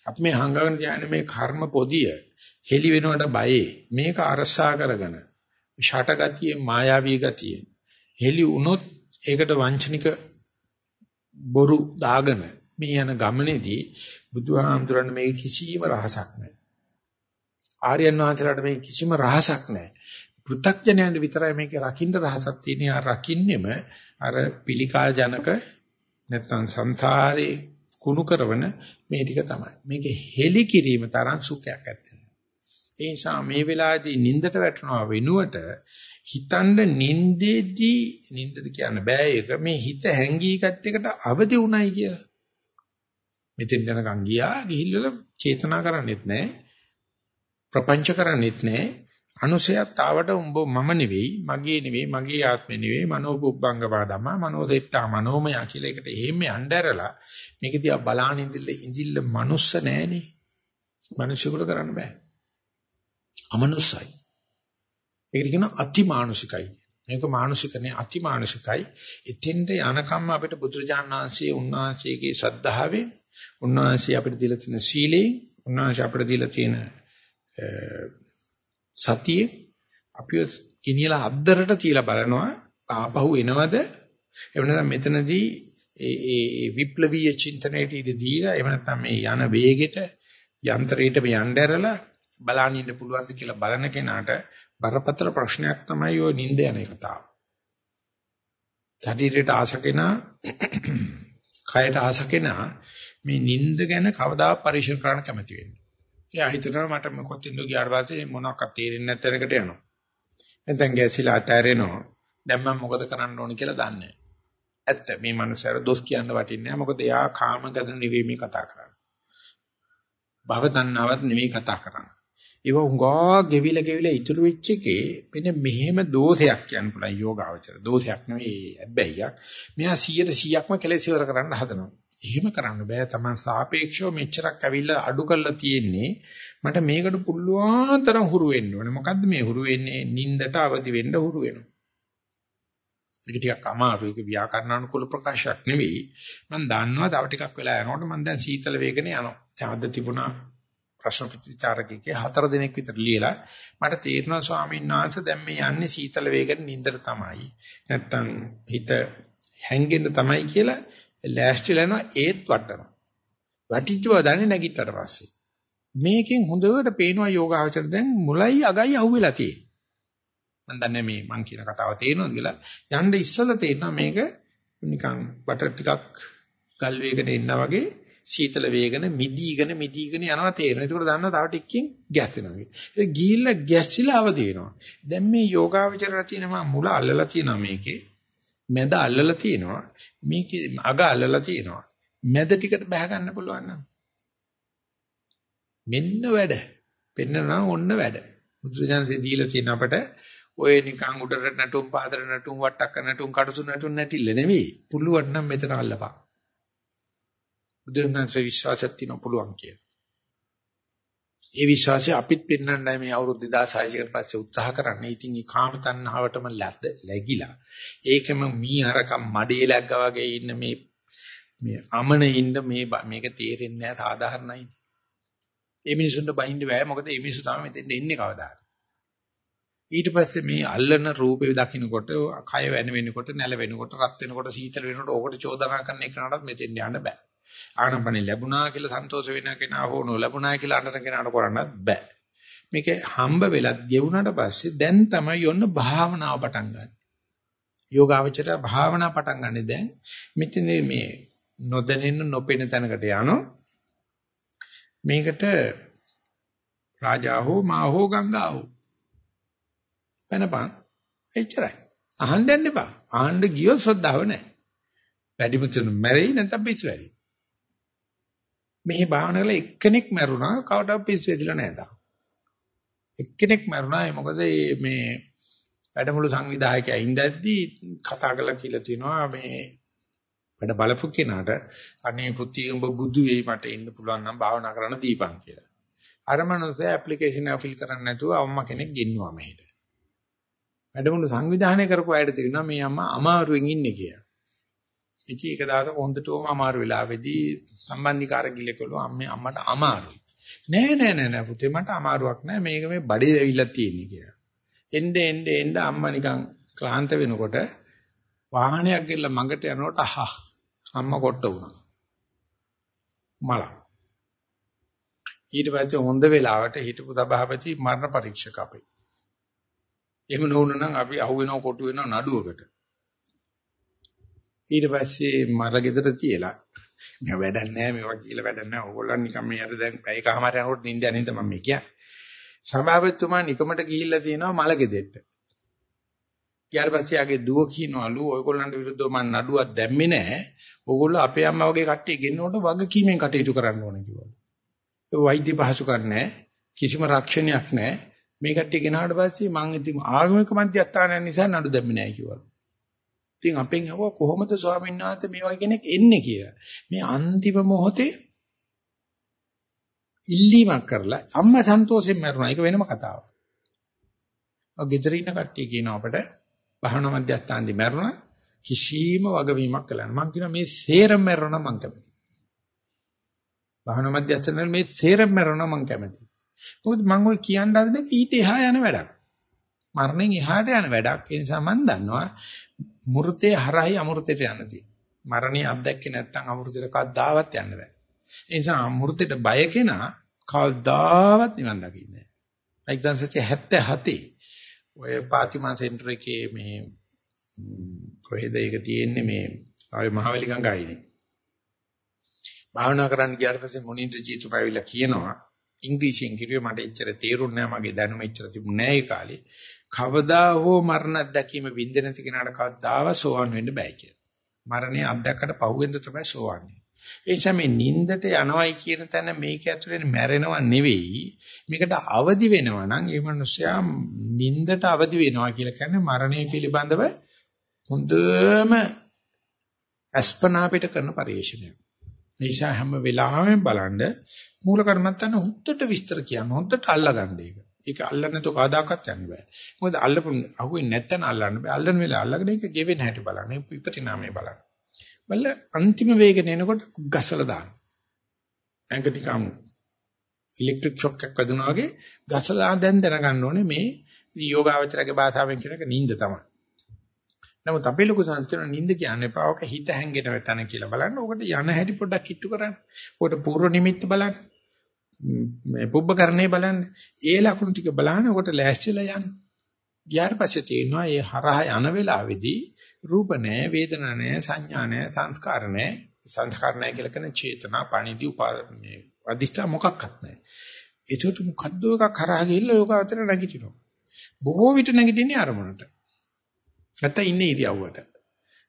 අපි මේ හංගගෙන තියාගෙන මේ කර්ම පොදිය හෙලි වෙනවට බයේ මේක අරසා කරගෙන ෂටගතියේ මායාවී ගතිය හෙලි වුණොත් ඒකට වංචනික බොරු දාගෙන මේ යන ගමනේදී බුදුහාමුදුරන් මේ කිසිම රහසක් නැහැ. ආර්යයන් වහන්සේලාට මේ කිසිම රහසක් නැහැ. පෘථග්ජනයන්ට විතරයි මේකේ රකින්න රහසක් තියෙන්නේ. ආ රකින්නෙම අර පිළිකා ජනක නැත්නම් සංසාරේ කුණු කරන මේ ටික තමයි. මේක හෙලි කිරීම තරම් සුඛයක් ඇත්තේ. ඒ නිසා මේ වෙලාවේදී නින්දට වැටෙනවා වෙනුවට හිතන්න නින්දේදී නින්දද කියන්න බෑ ඒක මේ හිත හැංගීගත් එකට අවදි උණයි කියලා. මෙතෙන් යනකම් ගියා ගිහිල්ලා චේතනා කරන්නේත් නැහැ. ප්‍රපංච කරන්නේත් නැහැ. අනුසයත් ආවට උඹ මම නෙවෙයි, මගේ නෙවෙයි, මගේ ආත්මෙ නෙවෙයි, මනෝපුබ්බංග වාදම, මනෝසෙට්ටා මනෝමය කියලා එකට එහෙම යnderලා මේක දිහා බලාන ඉඳිල්ල ඉඳිල්ල මනුස්ස නෑනේ. මිනිසුකට කරන්න බෑ. අමනුස්සයි. ඒකට කියනවා අතිමානුෂිකයි. මේක මානුෂිකනේ අතිමානුෂිකයි. එතෙන්ට යනකම් අපිට බුදුරජාණන් වහන්සේ උන්වහන්සේගේ ශ්‍රද්ධාවෙන් උන්වහන්සේ අපිට දීලා තියෙන සීලේ උන්වහන්සේ අපිට දීලා තියෙන සතියේ අපිව ගෙනියලා අද්දරට තියලා බලනවා ආපහු එනවද එහෙම නැත්නම් මෙතනදී ඒ ඒ විප්ලවීය චින්තනයට ඉඳ දීලා එහෙම නැත්නම් මේ යන වේගෙට යන්ත්‍රයට මේ යන්න ඇරලා බලන්න ඉන්න පුළුවන්ද කියලා බලන කෙනාට බරපතල ප්‍රශ්නයක් තමයි ওই නිින්ද යන කතාව. ශරීරයට ආසකෙනා කයට ආසකෙනා මේ නිින්ද ගැන කවදා පරිශන කරන්න කැමති වෙන්නේ. එයා හිතනවා මට මොකොත් ඉන්නු ගියාට පස්සේ මොනවක්වත් තේරෙන්නේ නැතරකට යනවා. නැත්නම් ගැසිලා අතෑරෙනවා. දැන් මම මොකද කරන්න ඕන කියලා දන්නේ ඇත්ත මේ මනුස්සයර දොස් කියන්න වටින්නේ නැහැ. මොකද එයා කාමගත නෙවෙයි කතා කරන්නේ. භව තණ්හාවත් නෙවෙයි කතා කරන්නේ. ඒව උංගා ගෙවිල ගෙවිල ඉතුරු වෙච්ච එකේ මෙන්න මෙහෙම දෝෂයක් කියන්න පුළුවන් යෝගාවචර. දෝෂයක් නෙවෙයි හැබැයික්. මෙයා 100%ක්ම කෙලෙස් ඉවර කරන්න හදනවා. එහෙම කරන්න බෑ. Taman සාපේක්ෂව මෙච්චරක් ඇවිල්ලා අඩු කරලා තියෙන්නේ. මට මේකට පුළුවන් තරම් හුරු වෙන්න ඕනේ. මොකද්ද මේ හුරු වෙන්නේ? නින්දට අවදි වෙන්න හුරු වෙනවා. ඒක ටිකක් අමාරු. ඒක ව්‍යාකරණානුකූල ප්‍රකාශයක් නෙවෙයි. මම දන්නවා තව ටිකක් වෙලා යනකොට මම දැන් සීතල වේගනේ යනවා. දැන් අද තිබුණා ප්‍රශ්න විචාරකයේ හතර දිනක් විතර ලියලා මට තේරෙනවා ස්වාමීන් වහන්සේ දැන් මේ යන්නේ සීතල වේගෙන් නින්දට තමයි. නැත්තම් හිත හැංගෙන්න තමයි කියලා ලෑස්තිලා යනවා ඒත් වටනවා. වටිච්චව දන්නේ නැගිට්ටට පස්සේ. මේකෙන් හොඳට පේනවා යෝගාචර දැන් මුලයි අගයි අහුවෙලා තියෙන්නේ. මම දන්නේ මේ මං කියන කතාව තේරෙනවද කියලා. යන්න ඉස්සලා තේරෙනවා මේක නිකන් බටර් ටිකක් ගල් වේගන එන්න වගේ සීතල වේගන මිදීගෙන මිදීගෙන යනවා තේරෙනවා. ඒකට දන්නවා තව ටිකකින් ගැස්සෙනවා. ඒක ගිහිල්ලා ගැස්සිලා අවදි වෙනවා. දැන් මේ යෝගාවචරය තියෙනවා මුල අල්ලලා තියෙනවා මේකේ. මැද අල්ලලා තියෙනවා. මේකේ අග අල්ලලා තියෙනවා. මැද ටිකට බහ ගන්න පුළුවන් නම්. මෙන්න වැඩ. පෙන්නනවා ඔන්න වැඩ. බුදුරජාණන්සේ දීලා තියෙන අපට ඔය නිකන් උඩට නටුම් පාදර නටුම් වට්ටක්ක නටුම් කටුසු නටුම් නැටිල්ල නෙවෙයි. පුළුවන් නම් මෙතන අල්ලපන්. බුදුරජාණන්සේ විශ්වාසයක් තියෙන පුළුවන් කියලා. ඒ විශ්වාසය අපිත් පෙන්වන්නයි මේ අවුරුදු 2600 කට පස්සේ උත්සාහ කරන්නේ. ඉතින් මේ කාම තණ්හාවටම ලැද්ද läගිලා. ඒකම මීහරකම් මඩේ läග්ගා වගේ ඉන්න මේ මේ අමන ඉන්න මේ මේක තේරෙන්නේ නැහැ සාධාරණයි. ඒ මිනිසුන්ට බහින්න බෑ මොකද මේ මිනිස්සු තමයි මෙතෙන් එන්නේ කවදාද. ඊට පස්සේ මේ අල්ලන රූපේ දකින්නකොට කය වෙන වෙනකොට නැල වෙනකොට රත් වෙනකොට සීතල වෙනකොට ඕකට චෝදනා කරන එකනටත් මෙතෙන් යන්න බෑ. ආනපනේ ලැබුණා කියලා සන්තෝෂ වෙන කෙනා හෝ නොලැබුණා කියලා අඬන කෙනාට කරන්නත් බෑ. මේක හම්බ වෙලත් ගෙවුනට පස්සේ දැන් තමයි යොන්න භාවනාව පටන් ගන්න. යෝගාවචර භාවනා පටන් ගන්න දැන් මෙතන මේ නොදැනෙන නොපෙනෙන තැනකට යනවා. මේකට රාජා හෝ මා හෝ ගංගා හෝ වෙනපන් එච්චරයි. අහන්න යන්න එපා. අහන්න ගියොත් ශ්‍රද්ධාව නැහැ. වැඩිම තුන මැරෙයි නැත්නම් පිස්සු වැඩි. මෙහි භාවනා කරලා එක්කෙනෙක් මැරුණා කවදාවත් පිස්සු වෙදිලා නැහැ තාම. එක්කෙනෙක් මැරුණා ඒ මොකද මේ වැඩමුළු සංවිධායකයා ඉඳද්දී කතා කළා කියලා තිනවා මේ වැඩ බලපු කෙනාට අනේ පුතී උඹ බුදු වෙයි මට ඉන්න පුළුවන් නම් භාවනා කරන්න දීපන් කියලා. අර මනුස්සයා ඇප්ලිකේෂන් එක ෆිල් කරන්න නැතුව අම්මා කෙනෙක් ගෙන්නුවා මෙහෙට. වැඩමුළු සංවිධානය කරපු අයට තේරෙනවා මේ අම්මා අමාරුවෙන් ඉන්නේ කියලා. ඉතින් ඒක දාතක හොඳටම අමාරු වෙලාවේදී සම්බන්ධිකාරක ගිලකලු අම්මේ අම්මට අමාරුයි. නෑ නෑ නෑ නෑ පුතේ මට අමාරුවක් නෑ මේක මේ බඩේ ඇවිල්ලා තියෙන්නේ කියලා. එnde එnde එnde අම්මා නිකන් ක්ලාන්ත වෙනකොට වාහනයක් ගිහලා මඟට යනකොට අහ අම්මා කොට වුණා. මල. ඊට පස්සේ හොඳ වෙලාවට හිටපු සභාපති මරණ පරීක්ෂක අපේ. එහෙම නොවුනනම් අපි අහුවෙනව කොටු වෙනව නඩුවකට. ඊට පස්සේ මර ගෙදර තියලා මම වැඩක් නැහැ මේවා කියලා වැඩක් නැහැ. ඕගොල්ලන් නිකන් මේ අර දැන් පැයකමාර යනකොට නිින්ද යනින්ද මම මේ කියන්නේ. සභාපතිතුමා නිකමට ගිහිල්ලා තියෙනවා මල ගෙදෙට්ට. ඊට පස්සේ ආගේ දුව කියනවලු ඔයගොල්ලන්ට විරුද්ධව මම නඩුවක් දැම්මේ නැහැ. ඕගොල්ලෝ අපේ අම්මා වගේ කට්ටිය ගෙන්නකොට වගකීමෙන් කටයුතු කරන්න ඕනේ කිව්වලු. ඒ වෛද්‍ය පහසු කරන්නේ කිසිම රක්ෂණයක් නැහැ. මේ කට්ටිය ගෙනාවට පස්සේ මං ඉතින් ආගමික මධ්‍යස්ථානයන් නිසා නඩු දැම්මේ නැහැ කිව්වා. ඉතින් අපෙන් අහුවා කොහොමද ස්වාමීන් වහන්සේ මේ වගේ කෙනෙක් එන්නේ කියලා. මේ අන්තිම මොහොතේ ඉල්ලීමක් කරලා අම්මා සන්තෝෂයෙන් මරුණා. ඒක වෙනම කතාවක්. ඔය ගෙදර ඉන්න කට්ටිය කියනවා අපට භාවනා මධ්‍යස්ථානදී මරුණා කිසිම වගවීමක් කළා නෑ. මං කියනවා මේ සේරම මරුණා මං කැමතියි. භාවනා මධ්‍යස්ථානවල මේ සේරම මරුණා මං කැමතියි. මොකද මං ඔය කියන්න හදන්නේ ඊට එහා යන වැඩක්. මරණයෙන් එහාට යන වැඩක්. ඒ නිසා මං දන්නවා මෘතේ හරහයි අමෘතයට යන්න තියෙන්නේ. මරණය අත්දැක්කේ නැත්නම් අමෘතයට කවදාවත් යන්න බෑ. ඒ නිසා අමෘතයට බය කෙනා කවදාවත් නිවන් දකින්නේ නැහැ. 1977 ඔය පාතිමා සෙන්ටර් එකේ මේ කොහෙද ඒක තියෙන්නේ මේ ආවේ මහවැලි ගඟයිනේ. භාවනා කරන්න ගියාට පස්සේ මුනින්ද ජීතුපයිවිලා කියනවා ඉංග්‍රීසියෙන් කිව්වේ මට එච්චර තේරුන්නේ නැහැ මගේ දැනුම එච්චර තිබුණේ නැහැ ඒ කාලේ. කවදා හෝ මරණ අත්දැකීම විඳ නැති කෙනාට කවදාව සෝවන් වෙන්න බෑ කියලා. මරණය අත්දැකකට පහුවෙන්ද තමයි සෝවන් වෙන්නේ. ඒ නිසා මේ නින්දට යනවයි කියන තැන මේක ඇතුලේ මැරෙනව නෙවෙයි මේකට අවදි වෙනවා නම් ඒ මනුස්සයා නින්දට අවදි වෙනවා කියලා කියන්නේ මරණය පිළිබඳව හොඳම අස්පනා පිට කරන පරිශ්‍රණයක්. නිසා හැම වෙලාවෙම බලන්න මූල කර්මත්තන හුත්තට විස්තර කියන්න හොඳට අල්ලගන්න ඒක. ඒක අල්ලන්න તો කවදාකවත් යන්න බෑ. මොකද අල්ලපු අහුවෙන්නේ නැත්නම් අල්ලන්න බෑ. අල්ලන වෙලාව අල්ලගෙන ඒක ගෙවෙන හැටි බලන්න. විපරිණාමය බලන්න. බල්ල අන්තිම වේගන එනකොට ගසලා දාන්න. ඇඟ ටිකම ඉලෙක්ට්‍රික් ෂොක් එකක් වදුනා වගේ ගසලා දැන් දැනගන්න ඕනේ මේ යෝගාවචරගේ භාෂාවෙන් කියන එක නිින්ද තමයි. නමුත් අපේ ලොකු සංස්කෘතිය නිින්ද කියන්නේ පාවක හිත හැංගෙන වෙතන කියලා බලන්න. ඕකට යන හැටි පොඩ්ඩක් කිට්ටු කරන්න. ඕකට පූර්ව නිමිත්ත බලන්න. මේ පුබ්බකරණේ බලන්න. ඒ ලකුණු ටික බලන්න. ඕකට ලෑස්තිලා යන්න. ගියාට පස්සේ තේරෙනවා මේ හරහා යන වෙලාවේදී රූප නැහැ, වේදනා නැහැ, සංඥා නැහැ, සංස්කාර නැහැ. සංස්කාර නැහැ කියලා කියන චේතනා, පණිදි උපාදන්නේ. අදිෂ්ඨා මොකක්වත් නැහැ. ඒකට මොකද්ද එකක් හරහා ගිහිල්ලා යෝග අතර නැගිටිනවා. බොහෝ විට නැගිටින්නේ අරමුණට. නැත්නම් ඉන්නේ ඉරියව්වට.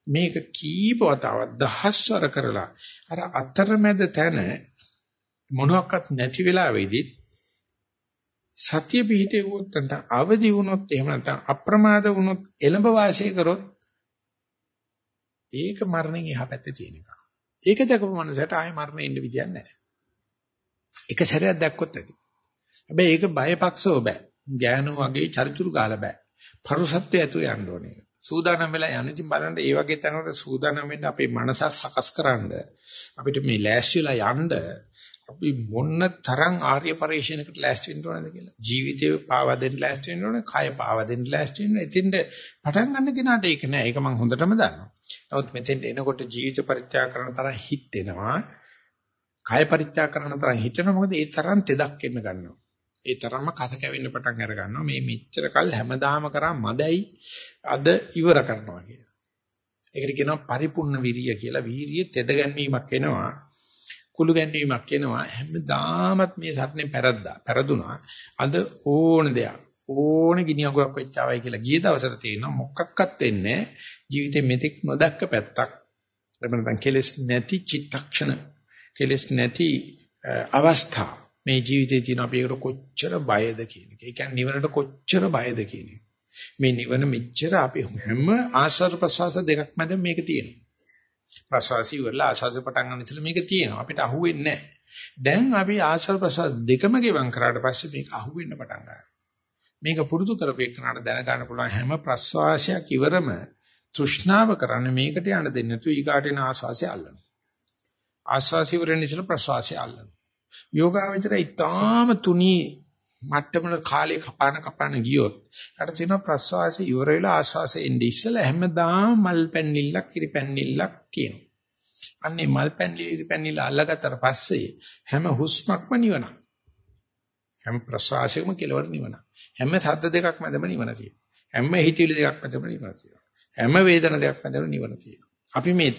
මේක කීප වතාවක් දහස්වර කරලා අර අතරමැද තැන මොනවත් නැති වෙලාවෙදී සතිය පිහිටේ වුත් නැත්නම් අවදි වුණොත් එහෙම නැත්නම් අප්‍රමාද වුණොත් එළඹ වාසය කරොත් ඒක මරණයෙන් එහා පැත්තේ තියෙන එක. ඒක දැකපු මනසට ආයෙ මරණය ඉන්න විදියක් නැහැ. එක සැරයක් දැක්කොත් ඇති. හැබැයි ඒක බයපක්ෂව බෑ. ගෑනු වගේ චරිචුරු ගාලා බෑ. පරුසත්වය ඇතුව යන්න ඕනේ. සූදානම් වෙලා යන ඉතින් බලන්න ඒ වගේ තැනකට සූදානම් වෙන්න අපේ මනස සකස් කරන්න අපිට මේ ලෑස්තිලා යන්න අපි මොන්න තරම් ආර්ය පරිශ්‍රණයකට ලෑස්ති වෙන්න ඕනද කියලා. ජීවිතේ පාවා දෙන්න ලෑස්ති වෙන්න ඕනේ, කය පාවා දෙන්න ලෑස්ති වෙන්න. එතින්ද පටන් ගන්න කෙනාට ඒක නෑ. ඒක මම හොඳටම දන්නවා. නමුත් මෙතෙන්ට එනකොට ජීවිත පරිත්‍යාග කරන තරම් හිතෙනවා. කය පරිත්‍යාග කරන තරම් හිතෙනවා. මොකද ඒ තරම් තෙදක් එන්න ගන්නවා. ඒ තරම්ම කත කැවෙන්න පටන් අර ගන්නවා. මේ මෙච්චර කල් හැමදාම කරා මදයි අද ඉවර කරනවා කියලා. ඒකට කියනවා පරිපූර්ණ විරිය කියලා. වීරිය තෙද ගැනීමක් එනවා. කුළු ගැන්වීමක් එනවා හැමදාමත් මේ සත්‍නේ පෙරද්දා පෙරදුනා අද ඕන දෙයක් ඕන ගිනි අඟුරක් වෙච්චාවයි කියලා ගිය දවසට තියෙනවා මොකක්වත් වෙන්නේ ජීවිතේ මෙතෙක් නොදක්ක පැත්තක් එහෙම නැත්නම් කෙලස් නැති චිත්තක්ෂණ කෙලස් නැති අවස්ථා මේ ජීවිතේ තියෙන අපි ඒකට කොච්චර බයද කියන එක. ඒ කියන්නේ නිවනට කොච්චර බයද කියන එක. මේ නිවන මෙච්චර අපි හැම ආශ්වාස ප්‍රශ්වාස දෙකක් මැද මේක තියෙනවා. ප්‍රසවාසී වල ආශාස පටන් ගන්න ඉතල මේක තියෙනවා අපිට අහුවෙන්නේ නැහැ. දැන් අපි ආශාස ප්‍රසවාස දෙකම ගෙවම් කරාට පස්සේ මේක අහුවෙන්න පටන් ගන්නවා. මේක පුරුදු කරපේකනට දැනගන්න පුළුවන් හැම ප්‍රසවාසයක් ඉවරම තෘෂ්ණාව කරන්නේ මේකට යන්න දෙන්නේ නැතුව ඊගාට එන ආශාසය අල්ලනවා. ආශාසි වරෙන් ඉතල ප්‍රසවාසය අල්ලනවා. යෝගාවචරය ඊටාම තුනී මට්ටමන කාලේ කපාන කපාන ගියොත් අර තියෙන ප්‍රසවාසය ඉවර වෙලා ආස්වාසය එන්නේ ඉස්සලා හැමදාම මල් පැන්නිල්ලක් කිරි පැන්නිල්ලක් තියෙනවා. අන්නේ මල් පැන්නිලි කිරි පැන්නිල්ල අල්ලගත්තට පස්සේ හැම හුස්මක්ම නිවන. හැම ප්‍රසවාසයකම කෙලවර නිවන. හැම සද්ද දෙකක් මැදම නිවන තියෙනවා. හැම හිතවිලි දෙකක් මැදම නිවන තියෙනවා. හැම වේදන දෙකක් මැදම නිවන තියෙනවා. අපි මේ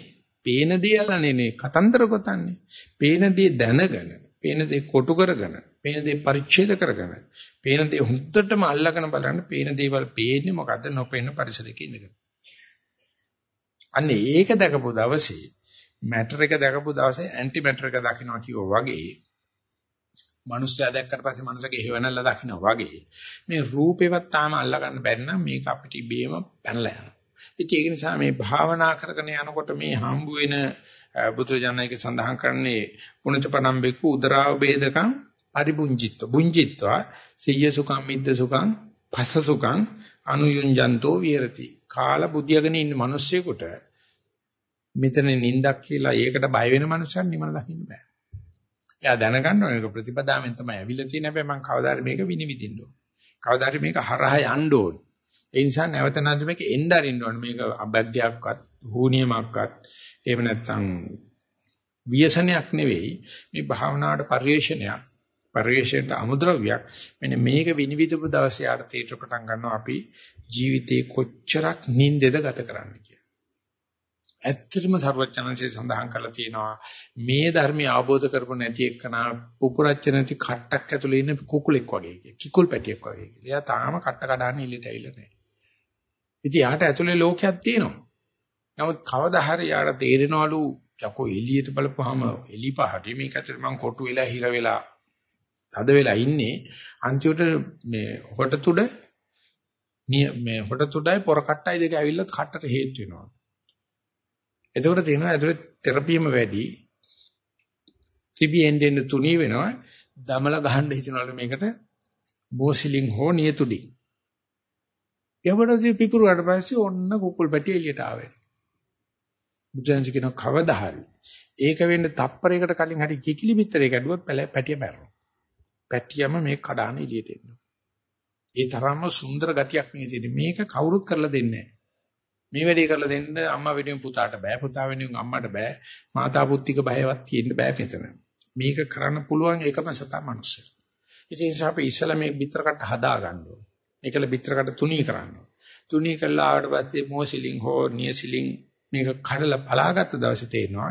පේන දේ අල්ලන්නේ කතන්දර ගොතන්නේ. පේන දේ දැනගෙන පේන දේ කොටු කරගෙන, පේන දේ පරිච්ඡේද කරගෙන, පේන දේ හුද්දටම අල්ලගෙන බලන්න පේන දේවල් පේන්නේ මොකද්ද නොපේන පරිසරයක ඉඳගෙන. අන්න ඒක දැකපු දවසේ මැටර් එක දැකපු දවසේ ඇන්ටි මැටර් එක දකින්නවා කියෝ වගේ මනුස්සයා දැක්කට පස්සේ මනුස්සගේ හේවණල්ල දකින්න වගේ මේ රූපේවත් තාම අල්ලගන්න බැරි නම් මේක අපිට ඉබේම පැනලා යනවා. ඉතින් ඒක නිසා මේ භාවනා කරගෙන යනකොට මේ හම්බ වෙන බුදුජානකගේ සඳහන් කරන්නේ පුණජපනම් බෙකු උදරාව බේදකම් පරිබුංජිත්ව බුංජිත්වා සිය්‍ය සුඛම් මිද්ද සුඛම් පස සුඛම් අනුයුංජන්තෝ විහෙරති. කාලා බුද්ධියගෙන ඉන්න මිනිස්සෙකුට මෙතන නින්දක් කියලා ඒකට බය වෙන මනුස්සයන් නිමන දකින්න බෑ. එයා දැනගන්න ඕනේ මේක ප්‍රතිපදාවෙන් තමයි ඇවිල්ලා තියෙන හැබැයි මම කවදාද මේක විනිවිදින්න ඕනේ. කවදාද මේක හරහා යන්න ඕනේ. ඒ නිසා නැවත නැවත මේක එන්න අරින්න ඕනේ. මේක අබැග්ගයක්වත් හුනියමක්වත් එහෙම නැත්නම් ව්‍යසනයක් නෙවෙයි. මේ භාවනාවට පරිේශනයක්. පරිේශයට අමුද්‍රව්‍යයක්. මෙන්න මේක විනිවිදපු දවසේ ආට තීත්‍ර පටන් ගන්නවා අපි ජීවිතේ කොච්චරක් නින්දෙද ගත කරන්නේ ඇත්තටම සර්වඥාන්සේ සඳහන් කරලා තියෙනවා මේ ධර්මය අවබෝධ කරපො නැති එක්කනා පුපුරච්ච නැති කට්ටක් ඇතුලේ ඉන්න කුකුලෙක් වගේ කිකුල් පැටියෙක් වගේ කියලා. එයා තාම කට්ට කඩාන ඉල්ලට ඇවිල්ලා නැහැ. ඉතින් යාට ඇතුලේ ලෝකයක් තියෙනවා. නමුත් කවදා හරි යාට තේරෙනවලු යකෝ එළියට බලපුවාම එලි පහට මේක ඇතුලේ මං කොටු වෙලා හිර වෙලා තද වෙලා ඉන්නේ අන්තිමට මේ හොට තුඩ මේ හොට තුඩයි පොර කට්ටයි දෙක ඇවිල්ලා කට්ටට හේතු වෙනවා. එතකොට තියෙනවා ඇතුලේ තෙරපියම වැඩි. තිබි එන්නේ තුනී වෙනවා. දමල ගහන්න හිතනවලු මේකට බෝසිලින් හෝ නියතුඩි. එවඩදී පිපුරුවාට පස්සේ ඔන්න කුකුල් පැටි එළියට ආවේ. බුදුන්ස කියන කවදා හරි ඒක වෙන්න තප්පරයකට කලින් හරි කිකිලි පිටරේ කැඩුවොත් පැටිය මැරෙනවා. පැටියම මේ කඩාන එළියට එනවා. ඒ තරම්ම සුන්දර ගතියක් මේ තියෙන්නේ. මේක කවුරුත් කරලා දෙන්නේ නැහැ. මේ වැඩේ කරලා දෙන්න අම්මා වෙනුවෙන් පුතාට බෑ පුතා වෙනුවෙන් අම්මට බෑ. මාතා පුත්තික බයවත් තියෙන්න බෑ මෙතන. මේක කරන්න පුළුවන් එකම සතා මනුස්සය. ඉතින් අපි ඉස්සලා මේ පිටරකට හදා ගන්න ඕනේ. ඒකල පිටරකට තුනී කරන්න තුනී කළා ආවට පස්සේ මොසිලින් හෝ නියසිලින් මේක කඩලා පලාගත්ත දවසේ තේනවා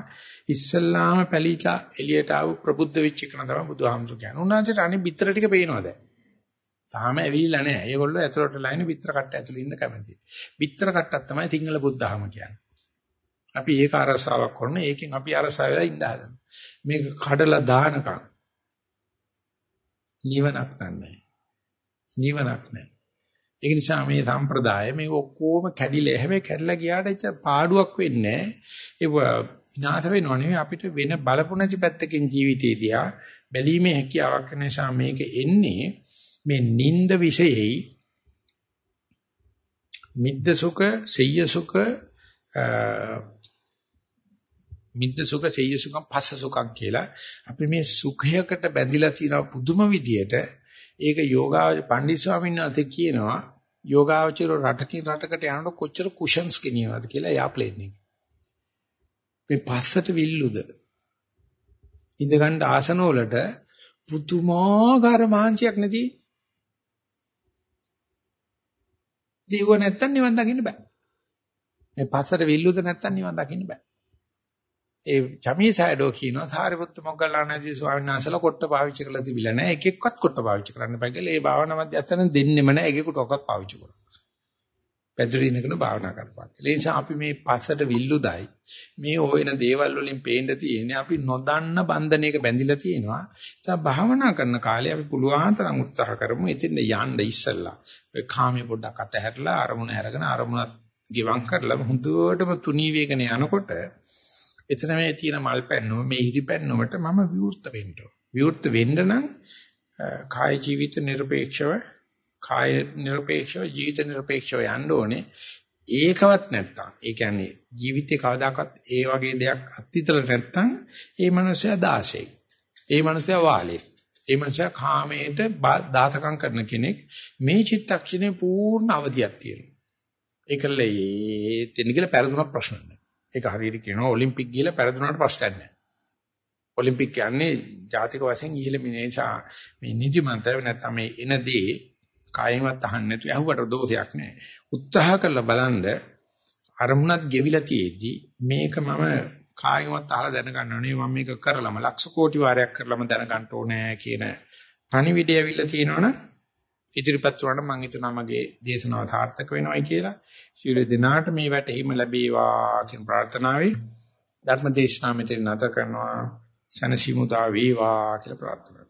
ඉස්සල්ලාම පැලීලා එළියට ආව ප්‍රබුද්ධ වෙච්ච එක තමයි බුදුහාමුදුරු කියන්නේ. උන්වහන්සේට අනිත් පිටර ටික පේනවා දැන් තාම ඇවිල්ලා නැහැ. ඒගොල්ලෝ ඇතුළට ලයින විතර කට්ට ඇතුළේ ඉන්න කැමතියි. විතර කට්ටක් තමයි සිංහල බුද්ධහම කියන්නේ. අපි ඒක අරසාවක් කරන ඒකෙන් අපි අරසාව වෙලා ඉන්න හදනවා. මේක කඩලා දානකම් නිවනක් නැහැ. නිවනක් නැහැ. ඒක නිසා මේ සම්ප්‍රදාය මේ ඔක්කොම කැඩිලා හැබැයි කැඩලා ගියාට ඉත පාඩුවක් වෙන්නේ නැහැ. ඒක විනාශ වෙනව නෙවෙයි අපිට වෙන බලපු නැති පැත්තකින් ජීවිතේදී බැලීමේ හැකියාවක් නිසා මේක එන්නේ මේ නිନ୍ଦ විශේෂයි මිද්ද සුඛ සෙය්‍ය සුඛ මිද්ද සුඛ සෙය්‍ය සුඛ පස්ස සුඛං කියලා අපි මේ සුඛයකට බැඳිලා තියෙන පුදුම විදියට ඒක යෝගා පණ්ඩිත ස්වාමීන් වහන්සේ කියනවා යෝගාවචර රටකින් රටකට යනකොට කොච්චර කුෂන්ස් ගෙනියනවද කියලා එයා ප්ලේන් එක. මේ පස්සට විල්ලුද ඉඳ ගන්න ආසන වලට පුදුමාකාර මහන්සියක් නැති දීව නැත්තම් නිවන් දකින්න බෑ. මේ පස්සට විල්ලුද නැත්තම් නිවන් දකින්න බෑ. ඒ චමීසයඩෝ කියනවා සාරිපුත්ත මොග්ගල්ලානදී ස්වාමීන් වහන්සේලා කොට පාවිච්චි කරලා තිබිලා නැහැ. එක එක්කවත් කොට පාවිච්චි කරන්න බෑ කියලා ඒ භාවනා මධ්‍යස්ථාන දෙන්නෙම නැහැ. එකෙකුට ඔක්කොත් පාවිච්චි කරනවා. පැදුරු ඉඳගෙන භාවනා කරපන්. ඒ නිසා අපි මේ පසට විල්ලුදයි මේ හොයන දේවල් වලින් පේන්න තියෙන්නේ අපි නොදන්න බන්ධනයක බැඳිලා තියෙනවා. ඒ නිසා භාවනා කරන කාලේ අපි පුළුවන් තරම් උත්සාහ කරමු. එතින් යන්න ඉස්සෙල්ලා ඔය කාමයේ පොඩ්ඩක් අතහැරලා අරමුණ අරගෙන අරමුණත් ගිවං කරලා හොඳටම තුනී වේගනේ යනකොට එතන මේ තියෙන මල් පැන්නුව මේ ඉරි පැන්නුවට මම විවෘත වෙන්න ඕන. විවෘත වෙන්න නම් කාය ජීවිත නිර්පේක්ෂව කාය নিরপেක්ෂව ජීවිත নিরপেක්ෂව යන්න ඕනේ. ඒකවත් නැත්තම් ඒ කියන්නේ ජීවිතේ කවදාකවත් ඒ වගේ දෙයක් අත්විතර නැත්තම් ඒ මනුස්සයා දාසෙයි. ඒ මනුස්සයා වාලේ. ඒ මනුස්සයා කාමයට දාතකම් කරන කෙනෙක් මේ චිත්තක්ෂණේ පූර්ණ අවදියක් තියෙනවා. ඒකල ඒ දෙන්නේ කියලා පෙරදුන ප්‍රශ්න නෑ. ඒක හරියට කියනවා ඔලිම්පික් ගිහලා පෙරදුනට ප්‍රශ්නයක් නෑ. ඔලිම්පික් කියන්නේ ජාතික වශයෙන් ඉහළ මිනිසා මේ නිදිමතව නැත්නම් මේ එනදී දේ කායෙන්වත් අහන්න නැතුව ඇහුවට දෝෂයක් නැහැ. උත්සාහ කරලා බලන්න අරමුණක් ගෙවිලා තියේදී මේක මම කායෙන්වත් අහලා දැනගන්න ඕනේ මම මේක කරලම ලක්ෂ කෝටි වාරයක් කරලම දැනගන්න ඕනේ කියන පණිවිඩය ඇවිල්ලා තියෙනවනම් ඉදිරිපත් වුණාට මම හිතනවා මගේ දේශනාව සාර්ථක වෙනවයි කියලා. ශීල දිනාට මේ වැටහිම ලැබේවා කියන ප්‍රාර්ථනාවයි ධර්ම දේශනාව මෙතන නැත කරනවා. සනසිමුදා වේවා කියලා ප්‍රාර්ථනා